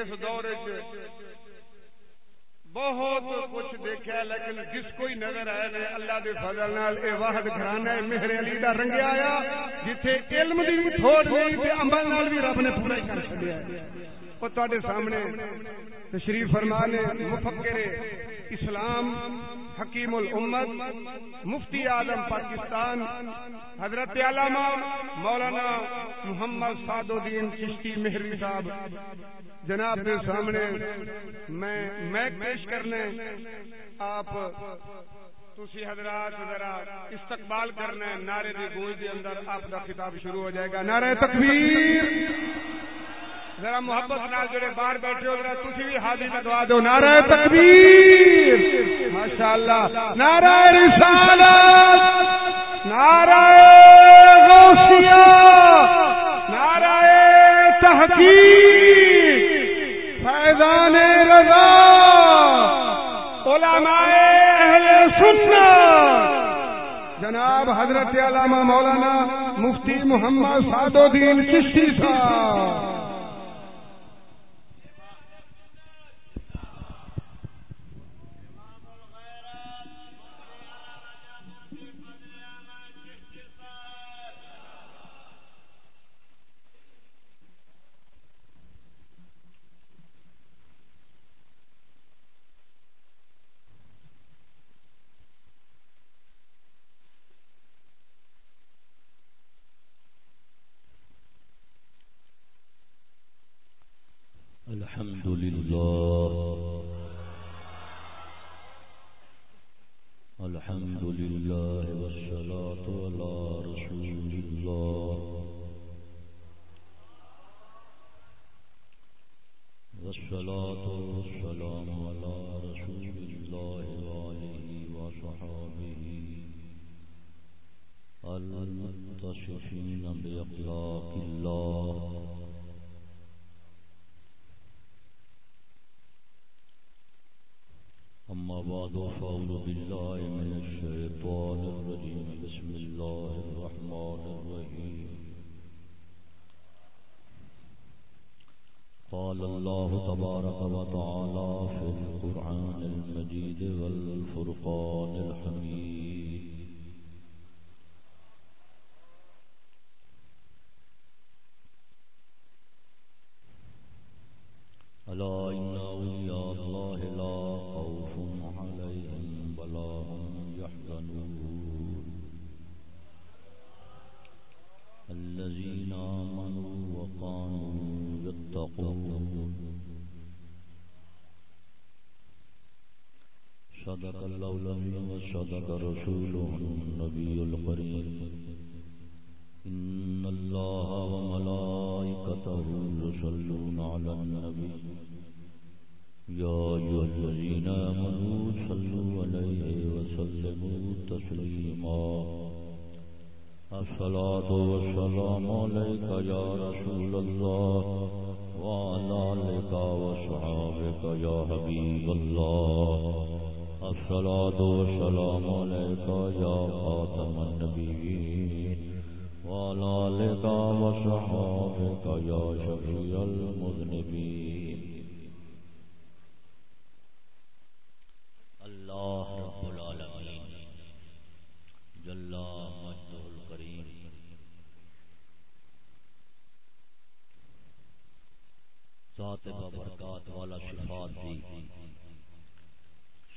اس دور بہت کچھ دیکھا لیکن جس کو ہی نظر آئے نے، اللہ دے فضل نال اے واحد گھرانا ہے، مہر علی دا رنگیا آیا، جتھے علم دی بھی تھوڑ نہیں تے عمل نال بھی رب نے پورا کر چھڈیا ہے۔ او تواڈے سامنے تشریف فرمانے مفکر اسلام حکیم الامت، مفتی اعظم پاکستان، حضرت علامہ مولانا محمد سعد الدین چشتی مہروی صاحب۔ جناب کے سامنے میں میں پیش کرنے آپ تسی حضرات ذرا استقبال کرنا نعرے دی گونج دے اندر آپ کا خطاب شروع ہو جائے گا۔ نعرہ تکبیر۔ ذرا محبت نال جڑے باہر بیٹھے ہو، ذرا تسی بھی حاضری لگوا دو. نعرہ تکبیر. ماشاءاللہ. نعرہ رسالت. نعرہ غوثیہ. نعرہ تحقیق. فیضان رضا. علماء اہل سنت. جناب حضرت علامہ مولانا مفتی محمد سعد الدین چشتی صاحب. وصحابك يا حبيب الله. الصلاة والسلام عليك يا خاتم النبيين. وعلى آلك وصحابك يا شفيع المذنبين. الله رب العالمين. جل مجده الكريم. ذات برکات والا دی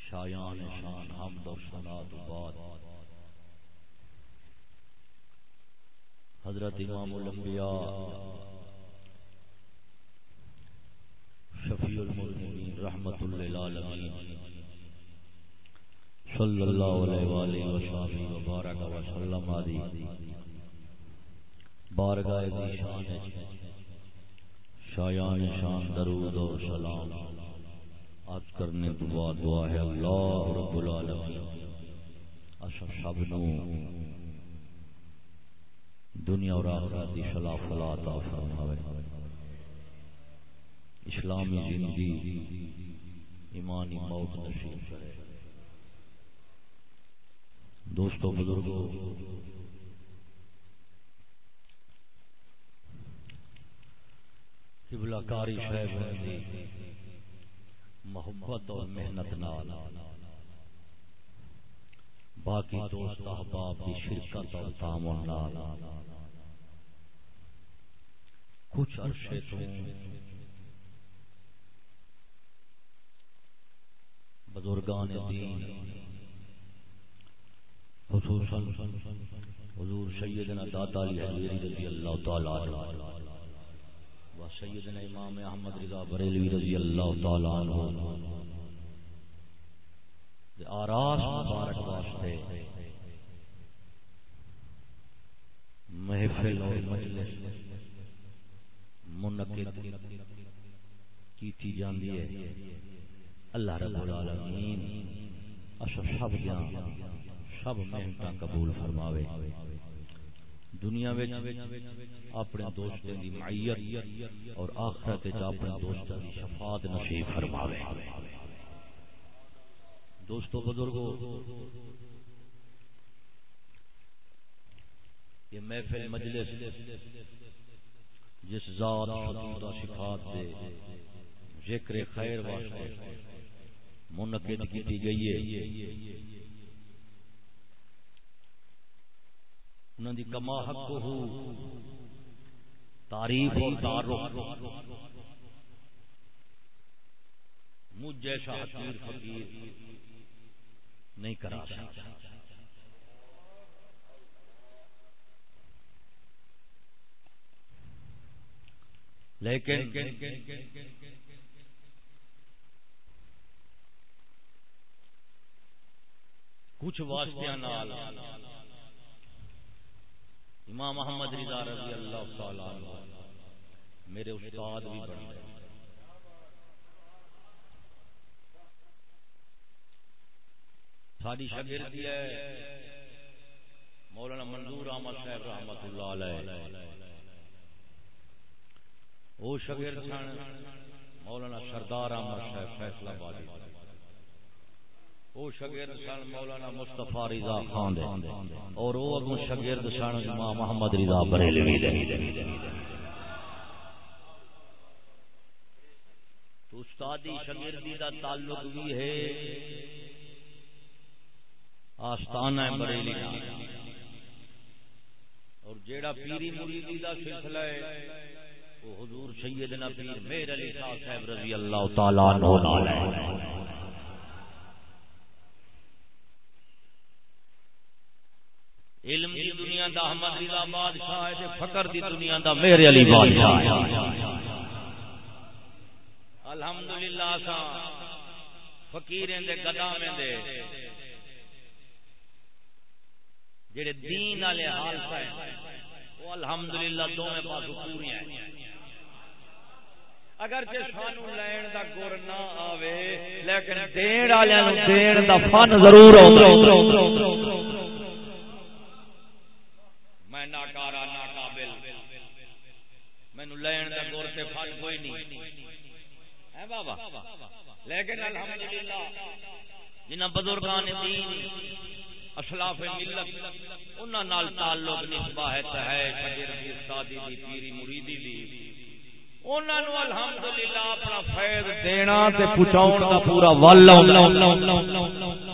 شایان شان، حمد و ثنا بعد حضرت امام الانبیاء، شفیع المذنبین رحمت للعالمین. صلی اللہ علیہ وآلہ وسلم وبارک وسلم آدی بارگاہ شان شایان شان درود و سلام. آج کرنے تو بعد دعا ہے اللہ رب العالمین۔ اسا سب نو دنیا اور آخرت دی صلاح فلاح عطا فرماوے۔ اسلامی زندگی ایمانی موت نصیب کرے۔ دوستو بزرگو، قبلہ کاری شہب محبت اور محنت نال۔ باقی دوست احباب کی شرکت اور تعاون نال۔ کچھ عرصے تو بزرگان دین، خصوصا حضور سیدنا داتا علی حضوری رضی اللہ تعالی عنہ و سیدنا امام احمد رضا بریلوی رضی اللہ تعالی عنہ۔ دے آراس مبارک واسطے محفل اور مجلس منعقد کی جاندی ہے۔ اللہ رب العالمین اصل سب دیاں سب محنت قبول فرماوے۔ دنیا وچ اپنے دوستوں دی معیت اور آخرت وچ اپنے دوستوں دی شفاعت نصیب فرماوے۔ دوستو بزرگو، یہ محفل مجلس جس ذات خدا صفات دے ذکر خیر واسطے منعقد کی گئی ہے انہوں دی کما حق ہو۔ تعریف و تعارف۔ مجھ جیسا حقیر فقیر نہیں کرا سکتا۔ لیکن کچھ واسطے نال امام محمد رضا رضی اللہ تعالی عنہ۔ میرے استاد بھی بن گئے۔ ساری شاگردی ہے مولانا منظور احمد صاحب رحمت اللہ علیہ۔ وہ شاگرد سن مولانا سردار احمد صاحب فیصلہ بادی وہ شگرد سن مولانا مصطفی رضا خان دے۔ اور وہ اگوں شگرد سن امام محمد رضا بریلوی دے۔ تو استادی شگردی دا تعلق بھی ہے۔ آستانہ بریلی دا اور جیڑا پیری مریدی دا سلسلہ ہے، وہ حضور سیدنا پیر میر علی صاحب رضی اللہ تعالیٰ عنہ نال ہے۔ علم دی دنیا دا احمد رضا بادشاہ ہے فقر دی دنیا دا میرے علی بادشاہ ہے۔ الحمدللہ سا، فقیریں دے، گدامیں دے۔ جڑے دین والے حال سے وہ الحمدللہ دوویں پاسوں پوری ہیں۔ اگر جے سانو لین دا گر نہ آوے، لیکن دین والےاں نو دین دا فن ضرور ہوندا ناکارا، ناقابل۔ مینو لین کا گور سے فن کوئی نہیں۔ ہے بابا، لیکن الحمدللہ جنہ بزرگان دین، اسلاف ملت، انہاں نال تعلق نسبت ہے ہے شاگرد دی، استادی دی، پیری مریدی دی۔ انہاں نو الحمدللہ اپنا فیض دینا تے پہنچاون دا پورا ول ہوندا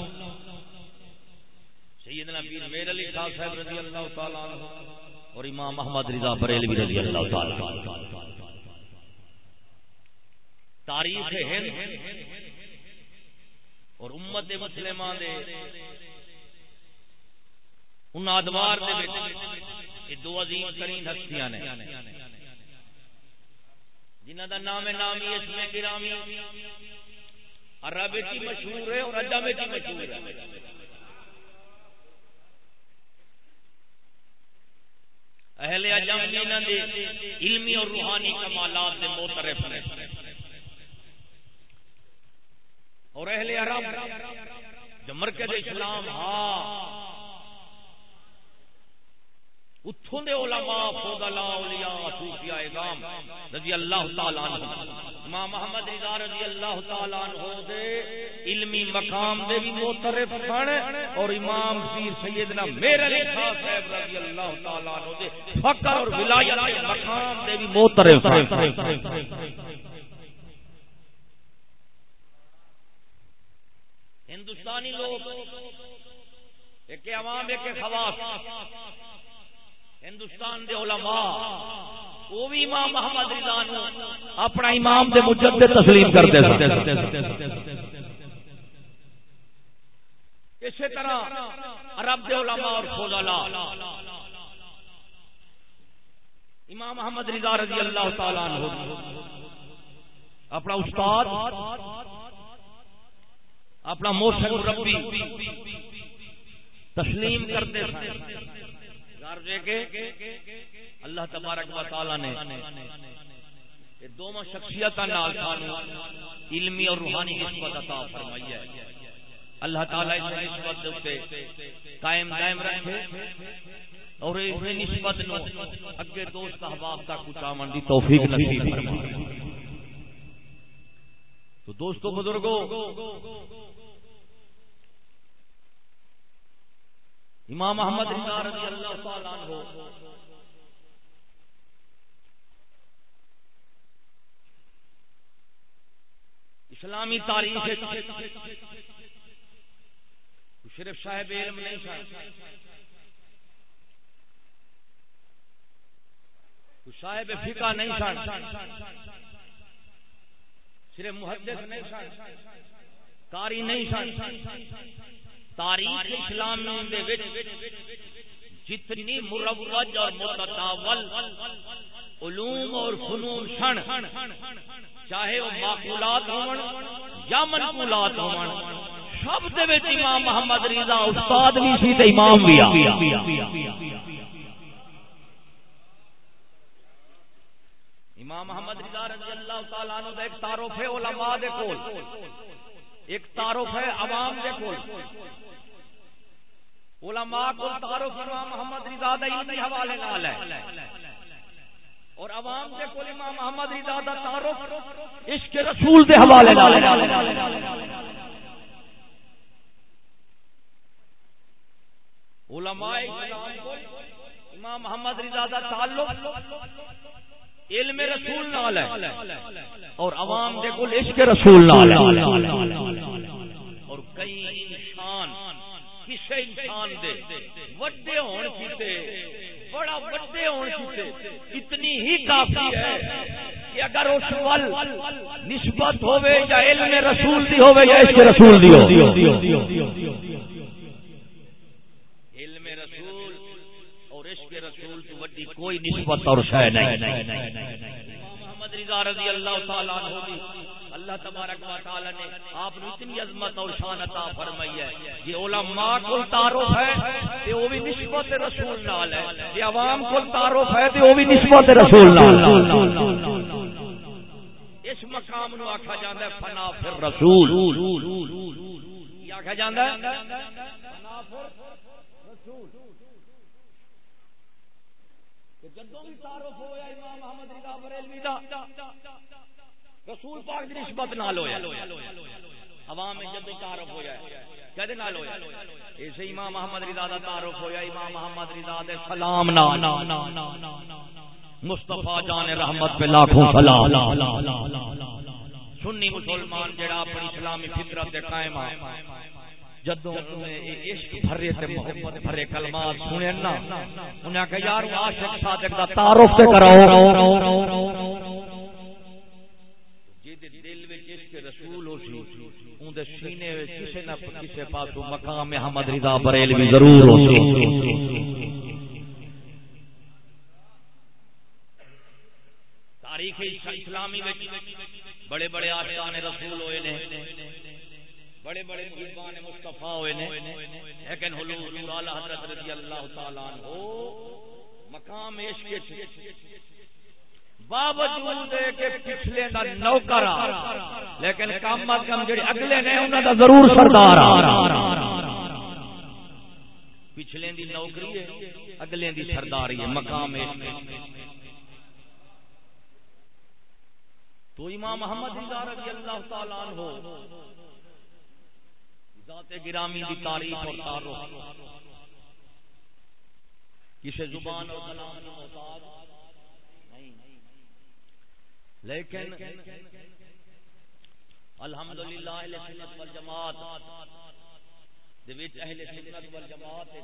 سیدنا پیر میر علی خان صاحب رضی اللہ تعالی عنہ اور امام محمد رضا بریلوی رضی اللہ تعالی عنہ۔ تاریخ ہند اور امت مسلمہ دے ان ادوار دے وچ یہ دو عظیم ترین ہستیاں نے۔ جنہاں دا نام نامی اسم کرامی۔ عرب وچ مشہور ہے اور عجم وچ مشہور ہے۔ اہل عجم انہاں دے علمی اور روحانی کمالات دے موترف نے۔ اور اہل عرب جو مرکز اسلام ہاں اتھوں دے علماء فضلاء اولیاء صوفیاء اعظام رضی اللہ تعالی عنہ، امام محمد رضا رضی اللہ تعالیٰ عنہ دے علمی مقام دے بھی موترف سن اور امام پیر سیدنا میرے علی خان صاحب رضی اللہ تعالیٰ عنہ دے فقر اور ولایت دے مقام دے بھی موترف سن۔ ہندوستانی لوگ، ایک عوام، ایک خواص ہندوستان دے علماء وہ بھی امام محمد رضا نو اپنا امام دے مجد تسلیم کرتے اسی طرح عرب دے علماء اور فضلاء۔ امام محمد رضا رضی اللہ تعالیٰ عنہ۔ اپنا استاد اپنا موسم ربی تسلیم کرتے عرض ہے کہ اللہ تبارک و تعالی نے دونوں شخصیت علمی اور روحانی نسبت عطا فرمائی ہے۔ اللہ تعالی اس نسبت سے قائم دائم رکھے اور اس نسبت نو اگے دوست احباب تک پہنچاون دی توفیق نصیب فرمائے۔ تو دوستو بزرگوں امام محمد رضی اللہ تعالی عنہ۔ اسلامی تاریخ صرف صاحب علم نہیں سن صاحب فقہ نہیں سن صرف محدث نہیں سن کاری نہیں سن تاریخ اسلام جتنی مروج اور متداول علوم اور فنون سن، چاہے وہ معقولات ہون یا منقولات ہون، سب دے وچ امام محمد رضا استاد بھی سی تے امام بھی امام محمد رضا رضی اللہ تعالی عنہ دا ایک تعارف ہے علماء دے کول، ایک تعارف ہے عوام دے کول۔ علماء کو تعارف امام محمد رضا دا علمی حوالے نال ہے۔ اور عوام دے کول امام محمد رضا دا تعارف عشق رسول دے حوالے نال علماء اسلام کو امام محمد رضا دا تعلق علم رسول نال ہے۔ اور عوام دے کول عشق رسول نال ہے۔ اور کئی کسے انسان دے۔ وڈے ہون کیتے، بڑا وڈے ہون کیتے۔ اتنی ہی کافی ہے کہ اگر اس ول نسبت ہوے یا علم رسول دی ہوے یا عشق رسول دی ہو علم رسول اور عشق رسول تو وڈی کوئی نسبت اور شے نہیں۔ محمد رضا رضی اللہ تعالی عنہ اللہ تبارک و تعالی نے آپ نے اتنی عظمت اور شان عطا فرمائی ہے۔ یہ علماء کو تعارف ہے تے وہ بھی نسبت رسول نال ہے۔ یہ عوام کو تعارف ہے تے وہ بھی نسبت رسول نال اس مقام نو آکھا جاندا ہے فنا فر رسول۔ یہ آکھا جاندا ہے؟ فنا فر رسول۔ جدوں بھی تعارف ہویا امام محمد رضا بریلوی دا رسول پاک دی نسبت نال ہویا عوام میں جدوں تعارف ہویا کدے نال ہویا ایسے امام محمد رضا دا تعارف ہویا، امام محمد رضا دے سلام نال۔ مصطفی جان رحمت پہ لاکھوں سلام۔ سنی مسلمان جڑا اپنی اسلامی فطرت دے قائم ہے جدوں عشق بھرے تے محبت بھرے کلمات سنے نا، انہاں کہ یار عاشق صادق دا تعارف تے کراؤ۔ سی। اون دے سینے وچ کسے نہ کسے پاسو مقام احمد رضا بریلوی ضرور ہو سی۔ تاریخ اسلامی وچ بڑے بڑے عاشقان رسول ہوئے نے۔ بڑے بڑے محبان مصطفیٰ ہوئے نے۔ لیکن حضور اعلی حضرت رضی اللہ تعالی عنہ مقام عشق باوجود کہ پچھلے دا نوکر لیکن کم از کم جڑے اگلے نے انہاں دا ضرور سردار پچھلے دی نوکری ہے اگلے دی سرداری ہے مقام عشق تو امام محمد رضی اللہ تعالیٰ عنہ ذات گرامی دی تاریخ اور تعارف۔ کسی زبان اور کلام کی محتاج لیکن الحمدللہ اہل سنت والجماعت اہل سنت والجماعت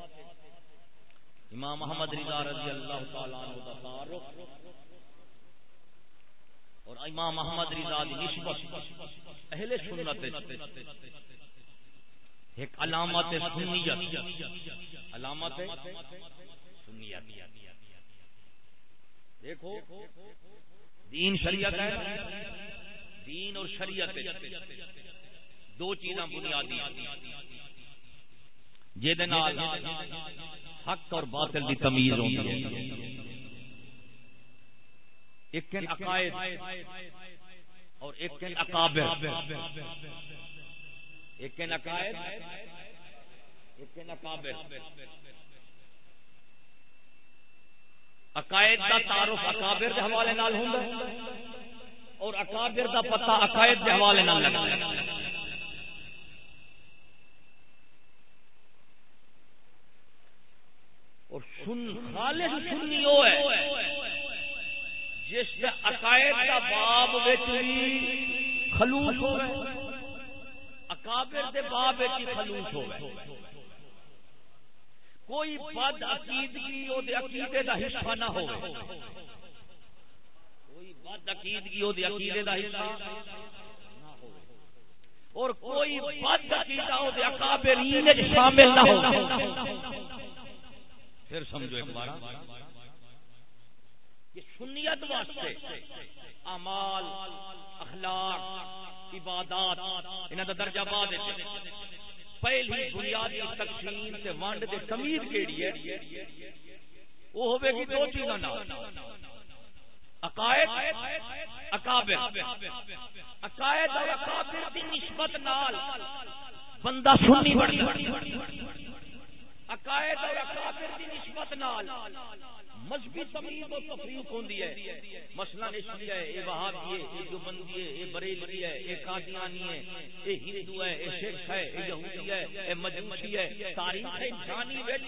امام محمد رضا رضی اللہ تعالی عنہ دا تعارف اور امام محمد رضا دی نسبت اہل سنت ایک علامت سنیت علامت سنیت دیکھو دین شریعت ہے۔ دین اور شریعت دو چیزاں بنیادی جہد حق اور باطل کی تمیز ہوتی ہے ایک عقائد اور ایک اکابر ایک عقائد، ایک اکابر عقائد کا تعارف اکابر کے حوالے نال ہوں اور اکابر کا پتہ عقائد کے حوالے نال لگتا اور سن خالص سنی وہ ہے، جس نے عقائد کا باب وچ بھی خلوص ہو اکابر دے باب وچ خلوص ہو کوئی بد عقیدگی او دے عقیدے دا حصہ نہ ہو کوئی بد عقیدگی او دے عقیدے دا حصہ اور کوئی بد عقیدہ او دے اکابرین وچ شامل نہ ہو پھر سمجھو ایک بار۔ یہ سنیت واسطے اعمال، اخلاق، عبادات، انہاں دا درجہ بعد پہلی بنیادی تقسیم تے ونڈ دے تمیز کیڑی ہے؟ وہ ہوے گی دو چیزاں نال۔ عقائد، اکابر۔ عقائد اور اکابر دی نسبت نال بندہ سنی بڑی عقائد اور اکابر دی نسبت نال مذہبی تمیز و تفریق ہوندی ہے۔ مثلا اسلام ہے اے وہابی ہے اے دیوبندی ہے اے بریلوی ہے اے قادیانی ہے اے ہندو ہے اے سکھ ہے اے یہودی ہے اے مجوسی ہے۔ تاریخ انسانی وچ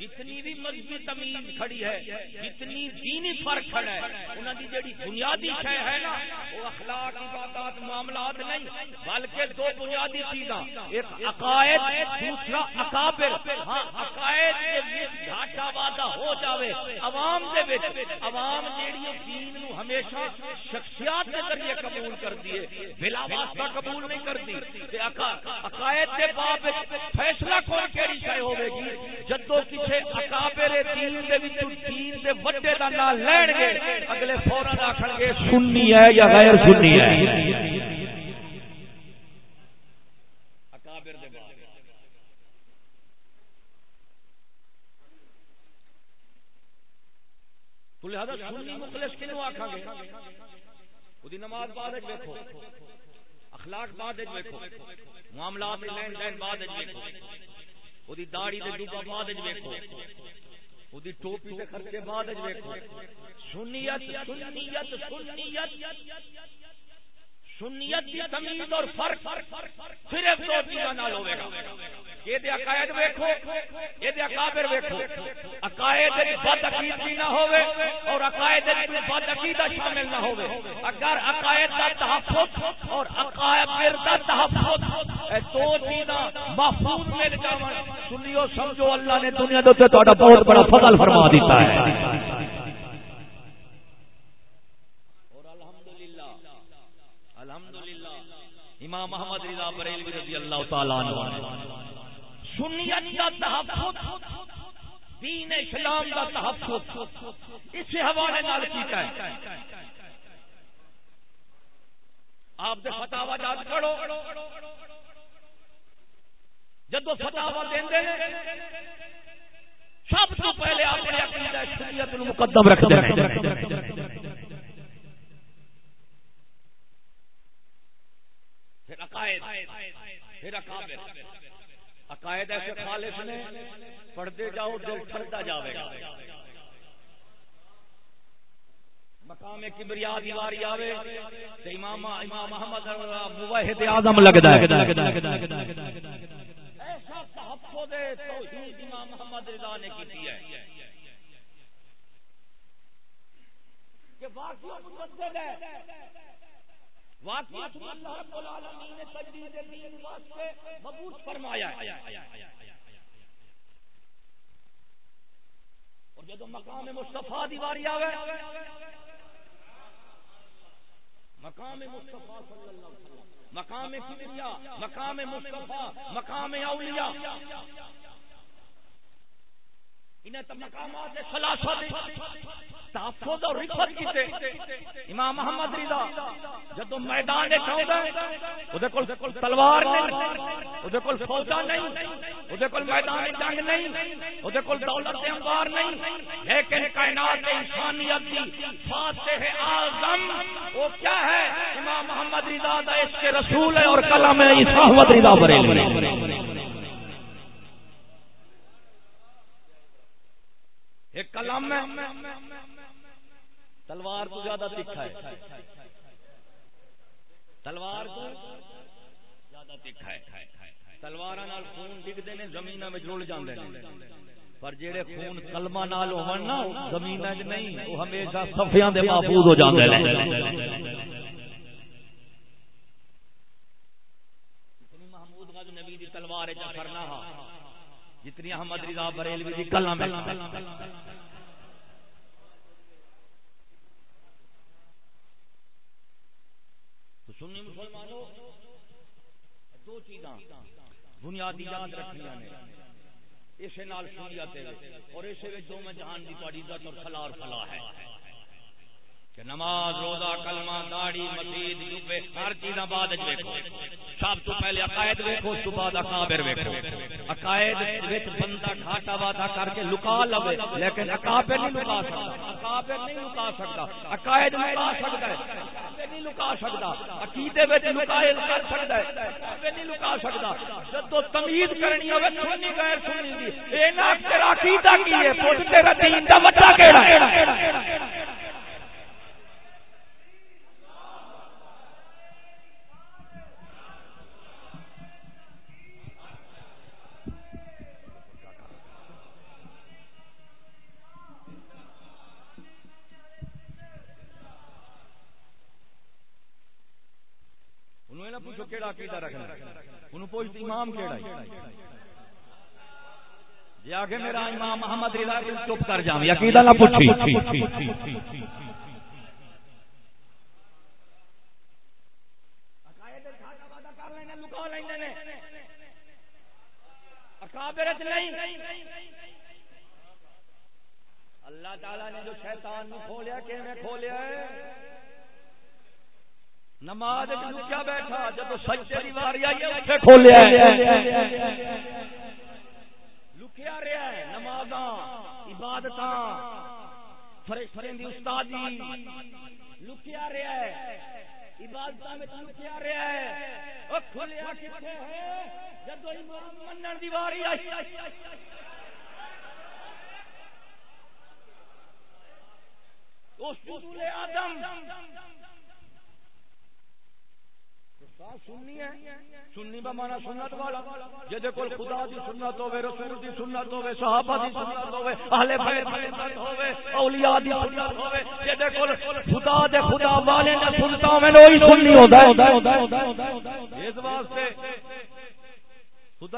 جتنی بھی مذہبی تمیز کھڑی ہے، جتنی دینی فرق کھڑا ہے، انہاں دی جڑی بنیادی شے ہے نا، وہ اخلاق، عبادات، معاملات نہیں، بلکہ دو بنیادی چیزاں۔ ایک عقائد، دوسرا اکابر۔ ہاں عقائد کے وچ گھاٹا وعدہ ہو جاوے۔ عوام دے وچ، عوام جیڑی دین نو ہمیشہ شخصیات دے ذریعے قبول کر دیے بلا واسطہ قبول نہیں کرتی تے عقائد دے باب وچ فیصلہ کون کیڑی شے ہوے گی؟ جدوں کسے اکابر دین دے وچ دین دے وڈے دا نام لین گے، اگلے فورن آکھن گے، سنی ہے یا غیر سنی ہے تو لہذا سنی مخلص کنو آکھا گے؟ وہ نماز بعد اج دیکھو اخلاق بعد اج دیکھو معاملات لین دین بعد اج دیکھو وہ داڑھی تے ڈوبا بعد اج دیکھو وہ ٹوپی تے خرچے بعد اج دیکھو سنیت سنیت سنیت۔ سنیت کی تمیز اور فرق صرف دو چیزاں نال ہوے گا۔ یہ دے عقائد ویکھو، یہ دے اکابر ویکھو۔ عقائد وچ بد عقیدگی نہ ہوے اور عقائد وچ بد عقیدہ شامل نہ ہوے اگر عقائد دا تحفظ اور عقائد دا تحفظ اے دو چیزاں محفوظ مل جاون، سنیو، سمجھو، اللہ نے دنیا دے تے تہاڈا بہت بڑا فضل فرما دیتا ہے۔ امام محمد رضا بریلوی رضی اللہ تعالی عنہ۔ سنیت کا تحفظ، دین اسلام کا تحفظ اس حوالے نال کیتا ہے۔ آپ دے فتاوا یاد کرو جدو فتاوا دیندے نے، سب تو پہلے اپنے عقیدہ شریعت نو مقدم رکھتے ہیں پھر عقائد، پھر اکابر عقائد ایسے خالص نے پڑھتے جاؤ، دل ٹھنڈا جاوے گا۔ مقام کبریا دیواری آوے، تے امام امام محمد موحد اعظم لگدا ہے۔ ایسا تحفظ توحید امام محمد رضا نے کیتی ہے۔ کہ واقعہ مجدد ہے۔ واقعہ اللہ رب العالمین نے تجدید دین واسطے مبعوث فرمایا ہے۔ اور جب مقام مصطفیٰ دیواری آوے، مقام مصطفیٰ صلی اللہ علیہ وسلم، مقام کبریا مقام مصطفیٰ، مقام اولیاء مقامات تحفظ اور رفت کیتے۔ امام محمد رضا جب میدان تلوار نہیں کول فوجا نہیں کول میدان جنگ نہیں کول دولت انبار نہیں۔ لیکن کائنات انسانیت کی فاتح اعظم، وہ کیا ہے؟ امام محمد رضا دا اس کے رسول ہے اور کلام ہے رضا بریلوی۔ ایک کلام میں تلوار تو زیادہ تکھا ہے۔ تلوار تو زیادہ تکھا ہے۔ تلوار خون ڈگتے ہیں زمین میں جڑ جاندے پر جڑے خون کلمہ نال ہون نا زمین وچ نہیں، وہ ہمیشہ صفیاں دے محفوظ ہو جاندے محمود غز نبی دی تلوار وچ کرنا ہا جتنی احمد رضا بریلوی دی کلام تو سنی مسلمانوں، دو چیزاں بنیادی یاد رکھنی نے۔ اسے نال سنیت اور اسے وچ دو میں جہان دی تواڈی عزت اور فلاح اور فلاح ہے۔ کہ نماز، روزہ، کلمہ، داڑھی مسجد جوبے ہر چیز بعد ویکھو جی سب تو پہلے عقائد ویکھو، اس تو بعد اکابر ویکھو۔ عقائد وچ بندہ گھاٹا وعدہ کر کے لکا لوے، لیکن اکابر نہیں لکا سکتا۔ اکابر نہیں لکا سکتا۔ عقائد لکا سکتا ہے۔ نہیں لکا سکتا۔ عقیدے وچ لکائے کر سکتا ہے۔ نہیں لکا سکتا۔ جب تو تمیز کرنی ہوے سنی غیر سنی دی۔ اے نا تیرا عقیدہ کی ہے؟ پوت تیرا دین دا بچہ کیڑا ہے؟ انہوں نہ پوچھو کیڑا عقیدہ رکھنا انہوں پوچھتے امام کیڑا ہے۔ جی آگے میرا امام محمد رضا چپ کر جاؤں عقیدہ نہ پوچھی۔ اللہ تعالی نے جو شیطان کھولیا کہ کھولیا ہے؟ نماز لکیا بیٹھا جب سچے دیواری آئی ہے کھولیا لکیا رہا ہے نماز عبادت فرشتیں دی استادی لکیا رہا ہے عبادت میں لکیا رہا ہے او کھولیا کتے ہے جب امام منن دیواری آئی اس آدم سنت والا۔ جدے کول خدا دی سنت ہوے رسول دی سنت ہوے صحابہ دی سنت ہوے اہل بیت دی سنت ہوے اولیاء دی سنت ہوے جدے کول خدا دے خدا والے ہوے وہی ہوندا ہے اس واسطے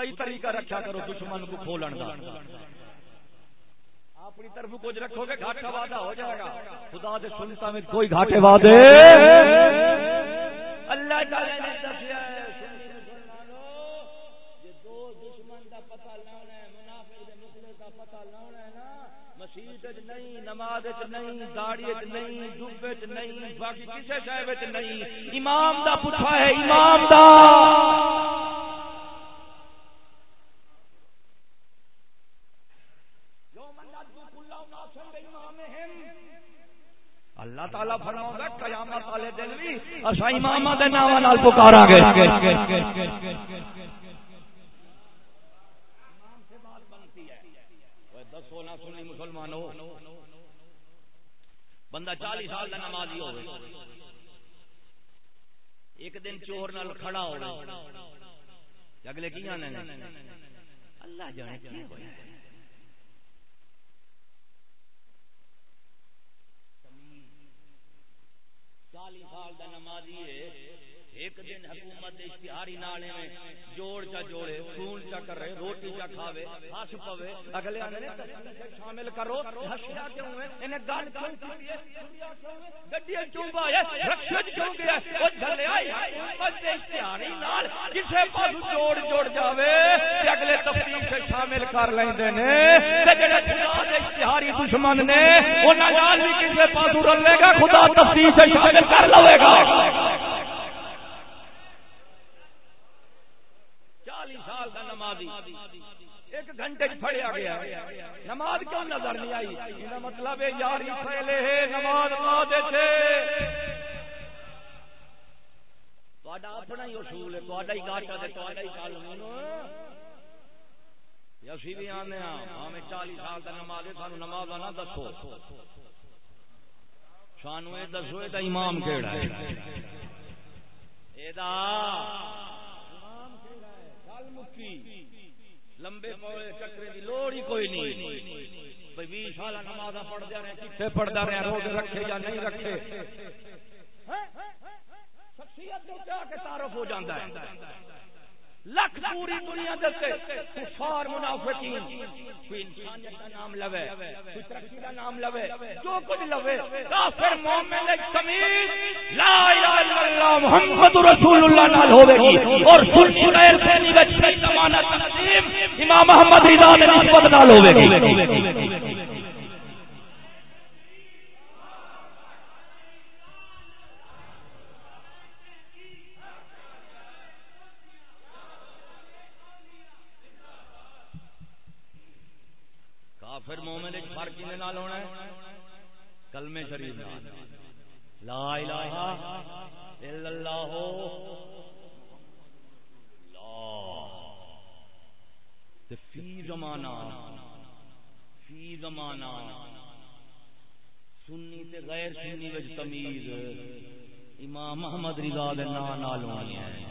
ہی طریقہ رکھا کرو دشمن کو کھولن دا۔ اپنی طرف کچھ رکھو گے، گھاٹا وعدہ ہو جائے گا۔ خدا دے سنتا میں کوئی گھاٹے وعدے۔ اللہ تعالی نے دسیا ہے دو دشمن کا پتہ ہے منافق دے کا پتہ لاؤنا ہے نا مسیح نہیں نماز نہیں داڑی نہیں نہیں باقی کسی شہر نہیں امام دا پوچھا ہے امام دا اللہ تعالی فرماؤں گا قیامت والے دن بھی اسا امام دے نام نال پکاراں گے امام سے بات بنتی ہے۔ وہ دسو نہ سنی مسلمانوں۔ بندہ چالیس سال کا نمازی ہو ایک دن چور نال کھڑا ہو اگلے کی آنے اللہ جانے کی ہویا چالیس سال کا نمازی ہے۔ ایک دن حکومت اشتہاری نالے میں جوڑ چا جوڑے، خون چا کرے، روٹی چا کھاوے ہس پوے، اگلے آنے شامل کرو ہسیا کیوں ہے انہیں گل کیوں کی ہے؟ گڈی کیوں پایا رکشت کیوں گیا او جھلے آئی حکومت اشتہاری نال کسے پاس جوڑ جوڑ جاوے تے اگلے تفصیل سے شامل کر لیندے نے۔ تے جڑے خدا دے اشتہاری دشمن نے، انہاں نال بھی کسے پاس رلے گا، خدا تفصیل سے شامل کر لوے گا۔ سال نمازی ایک گھنٹے پڑیا گیا۔ نماز کیوں نظر نہیں آئی؟ یہ مطلب ہے یاری پھیلے ہے نماز مادے تھے۔ تہاڈا اپنا ہی اصول ہے تہاڈا ہی گاٹا ہے ہی قانون اسی بھی آنے ہاں ہمیں چالیس سال کا نماز ہے، سانو نماز نہ دسو۔ سانو یہ دسو، یہ امام کہڑا ہے؟ یہ لمبے پوے چکرے دی لوڑ ہی کوئی نہیں۔ بھئی بھی سال نماز پڑھتے رہے کتنے پڑھتا رہے روز رکھے یا نہیں رکھے۔ ہاں؟ شخصیت کیا کہ تعارف ہو جاتا ہے۔ لکھ پوری دنیا دستے کفار منافقین، کوئی انسانیت کا نام لوے، کوئی ترقی کا نام لوے، جو کچھ لوے، کافر مومن ایک تمیز، لا الہ الا اللہ، محمد رسول اللہ نال ہوے گی۔ اور سنی غیر سنی وچ زمانہ تقسیم امام محمد رضا دے نسبت نال ہوے گی۔ پھر مومن ایک فرق کنے نال ہونا ہے؟ کلمے شریف نال۔ لا الہ الا اللہ۔ لا۔ تے فی زمانہ۔ فی زمانہ۔ سنی تے غیر سنی وچ تمیز۔ امام محمد رضا دے نام نال ہونی ہے۔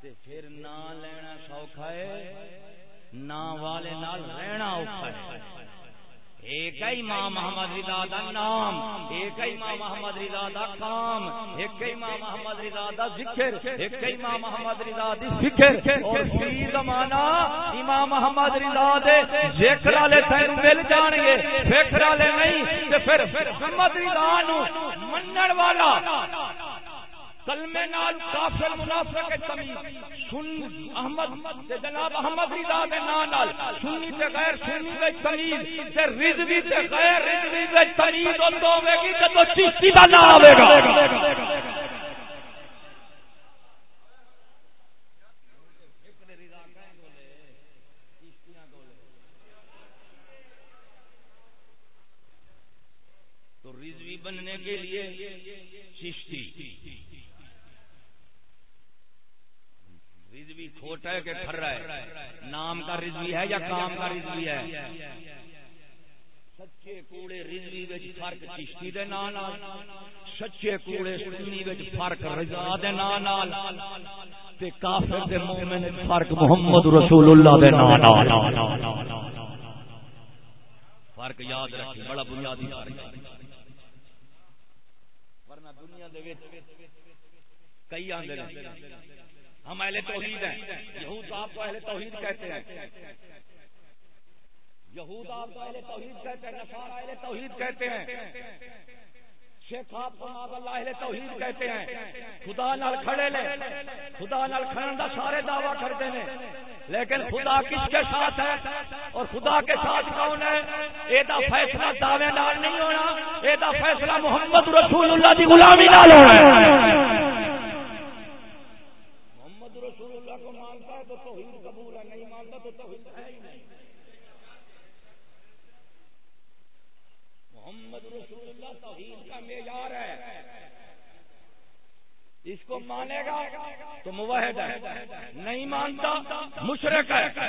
تے پھر نام لینا سوکھا ہے۔ نا والے نال رہنا اوکھا ہے۔ ایک ہی ماں محمد رضا دا نام ایک ہی ماں محمد رضا دا کام ایک ہی ماں محمد رضا دا ذکر ایک ہی ماں محمد رضا دی فکر۔ اور فی زمانہ امام محمد رضا دے ذکر والے تین مل جان گے فکر والے نہیں، تے پھر محمد رضا نو منن والا کلمے نال کافر منافق تمیز۔ سن احمد تے جناب احمد رضا دے نام نال، سنی تے غیر سنی دے تمیز، تے رضوی تے غیر رضوی دے تمیز، او تو ہوے گی جدوں چشتی دا نام آوے گا۔ تو رضوی بننے کے لیے چشتی۔ رضوی کھوٹا ہے کہ کھرا ہے؟ نام کا رضوی ہے یا کام کا رضوی ہے؟ سچے کوڑے رضوی وچ فرق چشتی دے نام نال۔ سچے کوڑے سنی وچ فرق رضا دے نام نال۔ تے کافر تے مومن فرق محمد رسول اللہ دے نام نال۔ فرق یاد رکھی بڑا بنیادی فرق ورنہ دنیا دے وچ کئی آندے ہم اہل توحید ہیں۔ یہود آپ کو اہل توحید کہتے ہیں۔ یہود آپ کو اہل توحید کہتے ہیں، نصارہ اہل توحید کہتے ہیں۔ شیخ آپ کو ناز اللہ اہل توحید کہتے ہیں۔ خدا نال کھڑے لے خدا نال کھڑن دا سارے دعویٰ کرتے ہیں۔ لیکن خدا کس کے ساتھ ہے؟ اور خدا کے ساتھ کون ہے؟ ایدہ فیصلہ دعوے نال نہیں ہونا ایدہ فیصلہ محمد رسول اللہ دی غلامی نال ہونا۔ ہے خدا کو مانتا ہے تو توحید قبول ہے، نہیں مانتا تو توحید ہے ہی نہیں۔ محمد رسول اللہ توحید کا معیار ہے۔ اس کو مانے گا تو موحد ہے، نہیں مانتا مشرق ہے۔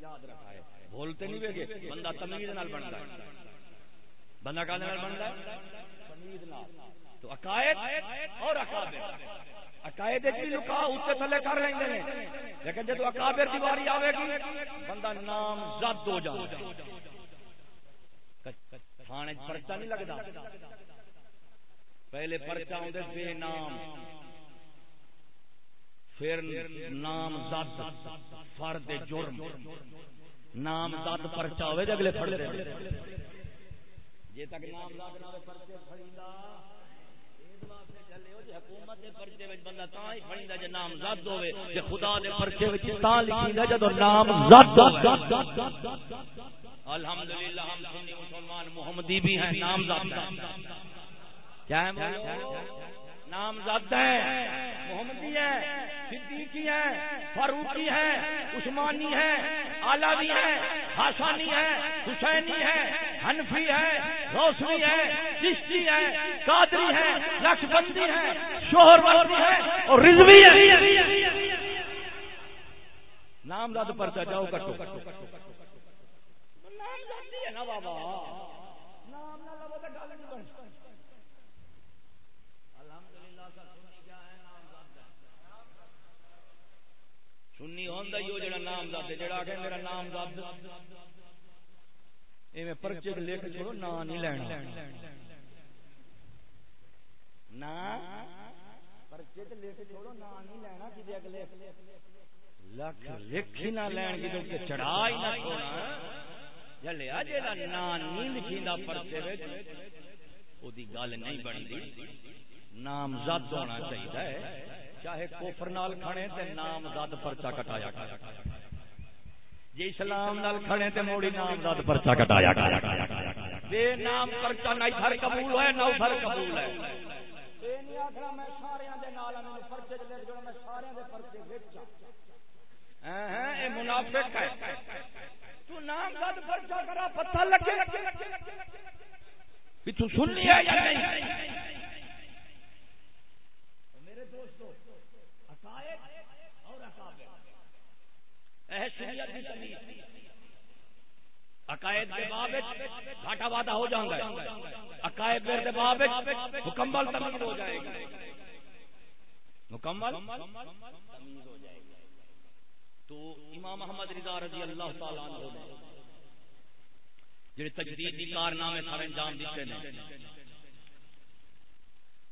یاد رکھا ہے۔ بولتے نہیں ویگے بندہ تمیز نال بنتا ہے۔ بندہ کا نال بنتا ہے؟ تمیز نال۔ تو عقائد اور اکابر عقائد بھی لکا اوتے تھلے کر لیں گے لیکن جب اکابر کی باری آوے گی، بندہ نام زد ہو جائے تھانے پرچہ نہیں لگتا. پہلے پرچہ ہوندے بے نام. پھر نام زد. فرد جرم. نام زد پرچہ ہوئے جے اگلے پھڑ دے جے تک نام زد نہ ہوئے پرچے پھڑیندا جی حکومت دے پرچے وچ بندہ تاں ہی جے نام زد خدا دے پرچے وچ تاں لکھیندا نام زد الحمدللہ، ہم سنی مسلمان محمدی بھی ہیں، نام زد کیا ہے نام زد ہے محمدی ہے صدیقی ہے فاروقی ہے عثمانی ہے آلاوی ہے ہاسانی ہے حسینی ہے حنفی ہے روشنی ہے چشتی ہے قادری ہے لکھ بندی ہے شوہر بندی ہے اور رضوی ہے نام زد پرچہ جاؤ کٹو۔ نام زدی ہے نا بابا نام نہ لو تو گل نہیں بن سنی ہوندا ہی جڑا نام دد جڑا کہ میرا نام دد ایویں پرچے تے لکھ چھوڑو، نا نہیں لینا۔ نا؟ پرچے تے لکھ چھوڑو، نا نہیں لینا کدے اگلے۔ لکھ لکھ نہ لین کی چڑھا ہی نہ چھوڑنا جلیا جا نام نہیں لکھا پرچے وہی گل نہیں بنتی۔ نام زد ہونا چاہیے چاہے کوفر نال کھڑے تے نام زد پرچا کٹایا جی اسلام نال کھڑے تے موڑی نام زد پرچا کٹایا بے نام پرچا نہ ادھر قبول ہے نہ ادھر قبول ہے میں سارے پرچے میں سارے پرچے منافق ہے۔ تو نام زد پرچا کرا پتہ لگے۔ کہ تو سن لیا یا نہیں میرے دوستو عقائد اور اکابر احسنیت کی تمیز عقائد کے باب گھاٹا وعدہ ہو جائے گا۔ عقائد کے باب مکمل تمیز ہو جائے گا مکمل تمیز ہو جائے گا تو امام محمد رضا رضی اللہ تعالیٰ عنہ نے جڑے تجدیدی کارنامے سارے انجام دیتے نے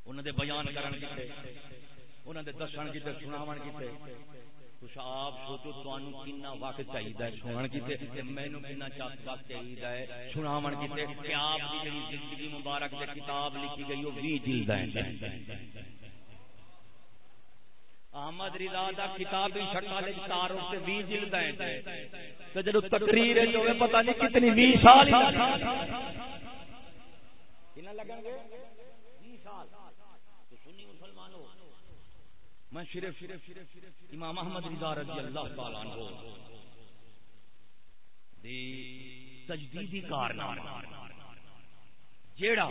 انہوں نے بیان کرن کیتے انہوں نے دسن کیتے، سناون کیتے کچھ آپ سوچو کنا وقت چاہیے کنا وقت چاہیے کہ آپ جڑی زندگی مبارک دے کتاب لکھی گئی، وہ 20 جلد احمد رضا دا کتابی شکل وچ تعارف تے 20 جلد ہیں تے تقریر ہے پتہ نہیں کتنی 20 سال کنا لگن گے 20 سال تو سنی مسلمانوں میں صرف امام احمد رضا رضی اللہ تعالی عنہ دی تجدیدی کارنامہ جیڑا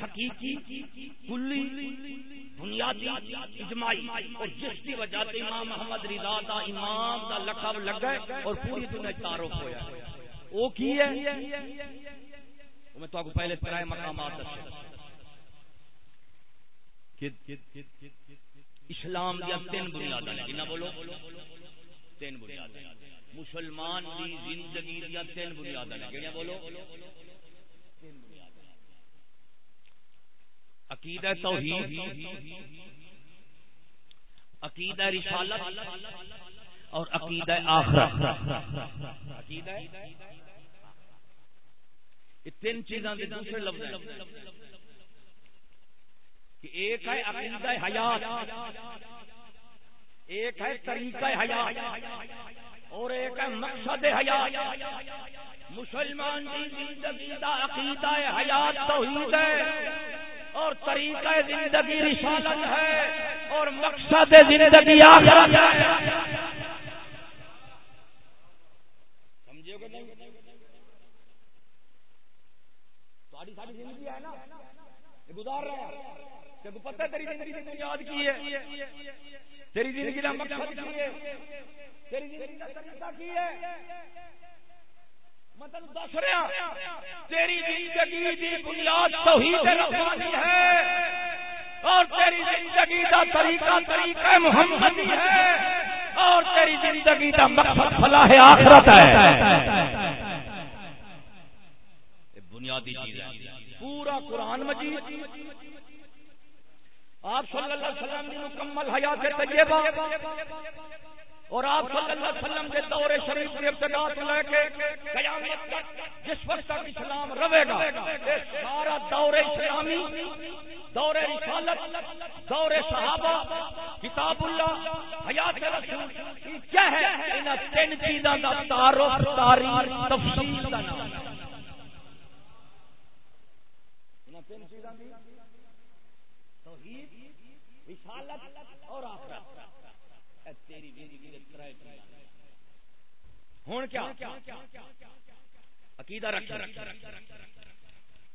حقیقی کلی بنیادی اجماعی اور جس کی وجہ سے امام محمد رضا دا امام دا لقب لگا اور پوری دنیا تعارف ہویا وہ کی ہے میں تو آپ پہلے ترائے مقامات کہ اسلام دیا تین بنیاد کنا بولو۔ تین بنیاد مسلمان دی زندگی دیا تین بنیاد کنا بولو۔ تین بنیاد عقیدہ توحید۔ عقیدہ رسالت اور عقیدہ آخرت۔ عقیدہ یہ تین چیزاں دوسرے لفظ کہ ایک ہے عقیدہ حیات، ایک ہے طریقہ حیات، اور ایک ہے مقصد حیات۔ مسلمان کی زندگی کا عقیدہ حیات توحید ہے، اور طریقہ زندگی رسالت ہے، اور مقصد زندگی آخرت ہے۔ سمجھے گا نہیں؟ ساری ساری زندگی ہے نا گزار رہا ہے تجھے پتہ تیری زندگی کی بنیاد کی ہے؟ تیری زندگی کا مقصد کی ہے؟ تیری زندگی کا طریقہ کی ہے؟ دس رہا تیری زندگی کی بنیاد توحید ہے۔ اور تیری زندگی کا طریقہ طریقہ محمدی ہے۔ اور تیری زندگی کا مقصد فلاح آخرت ہے۔ بنیادی چیز ہے۔ پورا قرآن مجید۔ آپ صلی اللہ علیہ وسلم کی مکمل حیات طیبہ اور آپ صلی اللہ علیہ وسلم کے دور شریف کے ابتدا سے لے کے قیامت تک جس وقت تک اسلام رہے گا سارا دور اسلامی، دور رسالت، دور صحابہ، کتاب اللہ، حیات رسول کیا ہے؟ ان تین چیزوں کا تعارف، تاریخ، تفصیل کا نام۔ تین چیزوں کی؟ توحید رسالت اور آخرت۔ تیری زندگی ہوں کیا؟ عقیدہ رکھ۔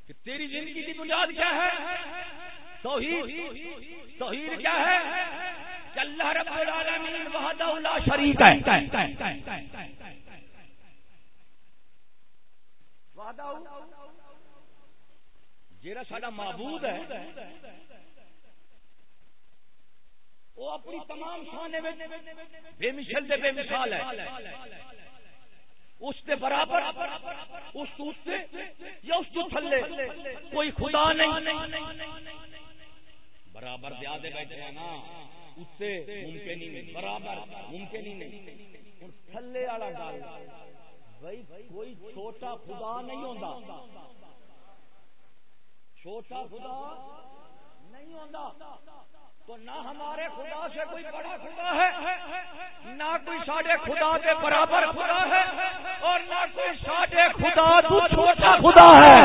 کہ تیری زندگی کی بنیاد کیا ہے؟ توحید۔ توحید کیا ہے؟ کہ اللہ رب العالمین وحدہ لا شریک ہے۔ وحدہ جیرا ساڈا معبود ہے وہ اپنی تمام شانے میں بے مثل دے بے مثال ہے۔ اس کے برابر، اس تو سے یا اس تو تھلے، کوئی خدا نہیں۔ برابر زیادہ بیٹھے ہیں نا، اس سے ممکن ہی نہیں۔ برابر، ممکن ہی نہیں۔ ہوں تھلے والا گل بھائی، کوئی چھوٹا خدا نہیں ہوتا چھوٹا خدا نہیں ہوتا تو نہ ہمارے خدا سے کوئی بڑا خدا ہے، نہ کوئی ساڑھے خدا کے برابر خدا ہے اور نہ کوئی ساڑھے خدا تو چھوٹا خدا ہے۔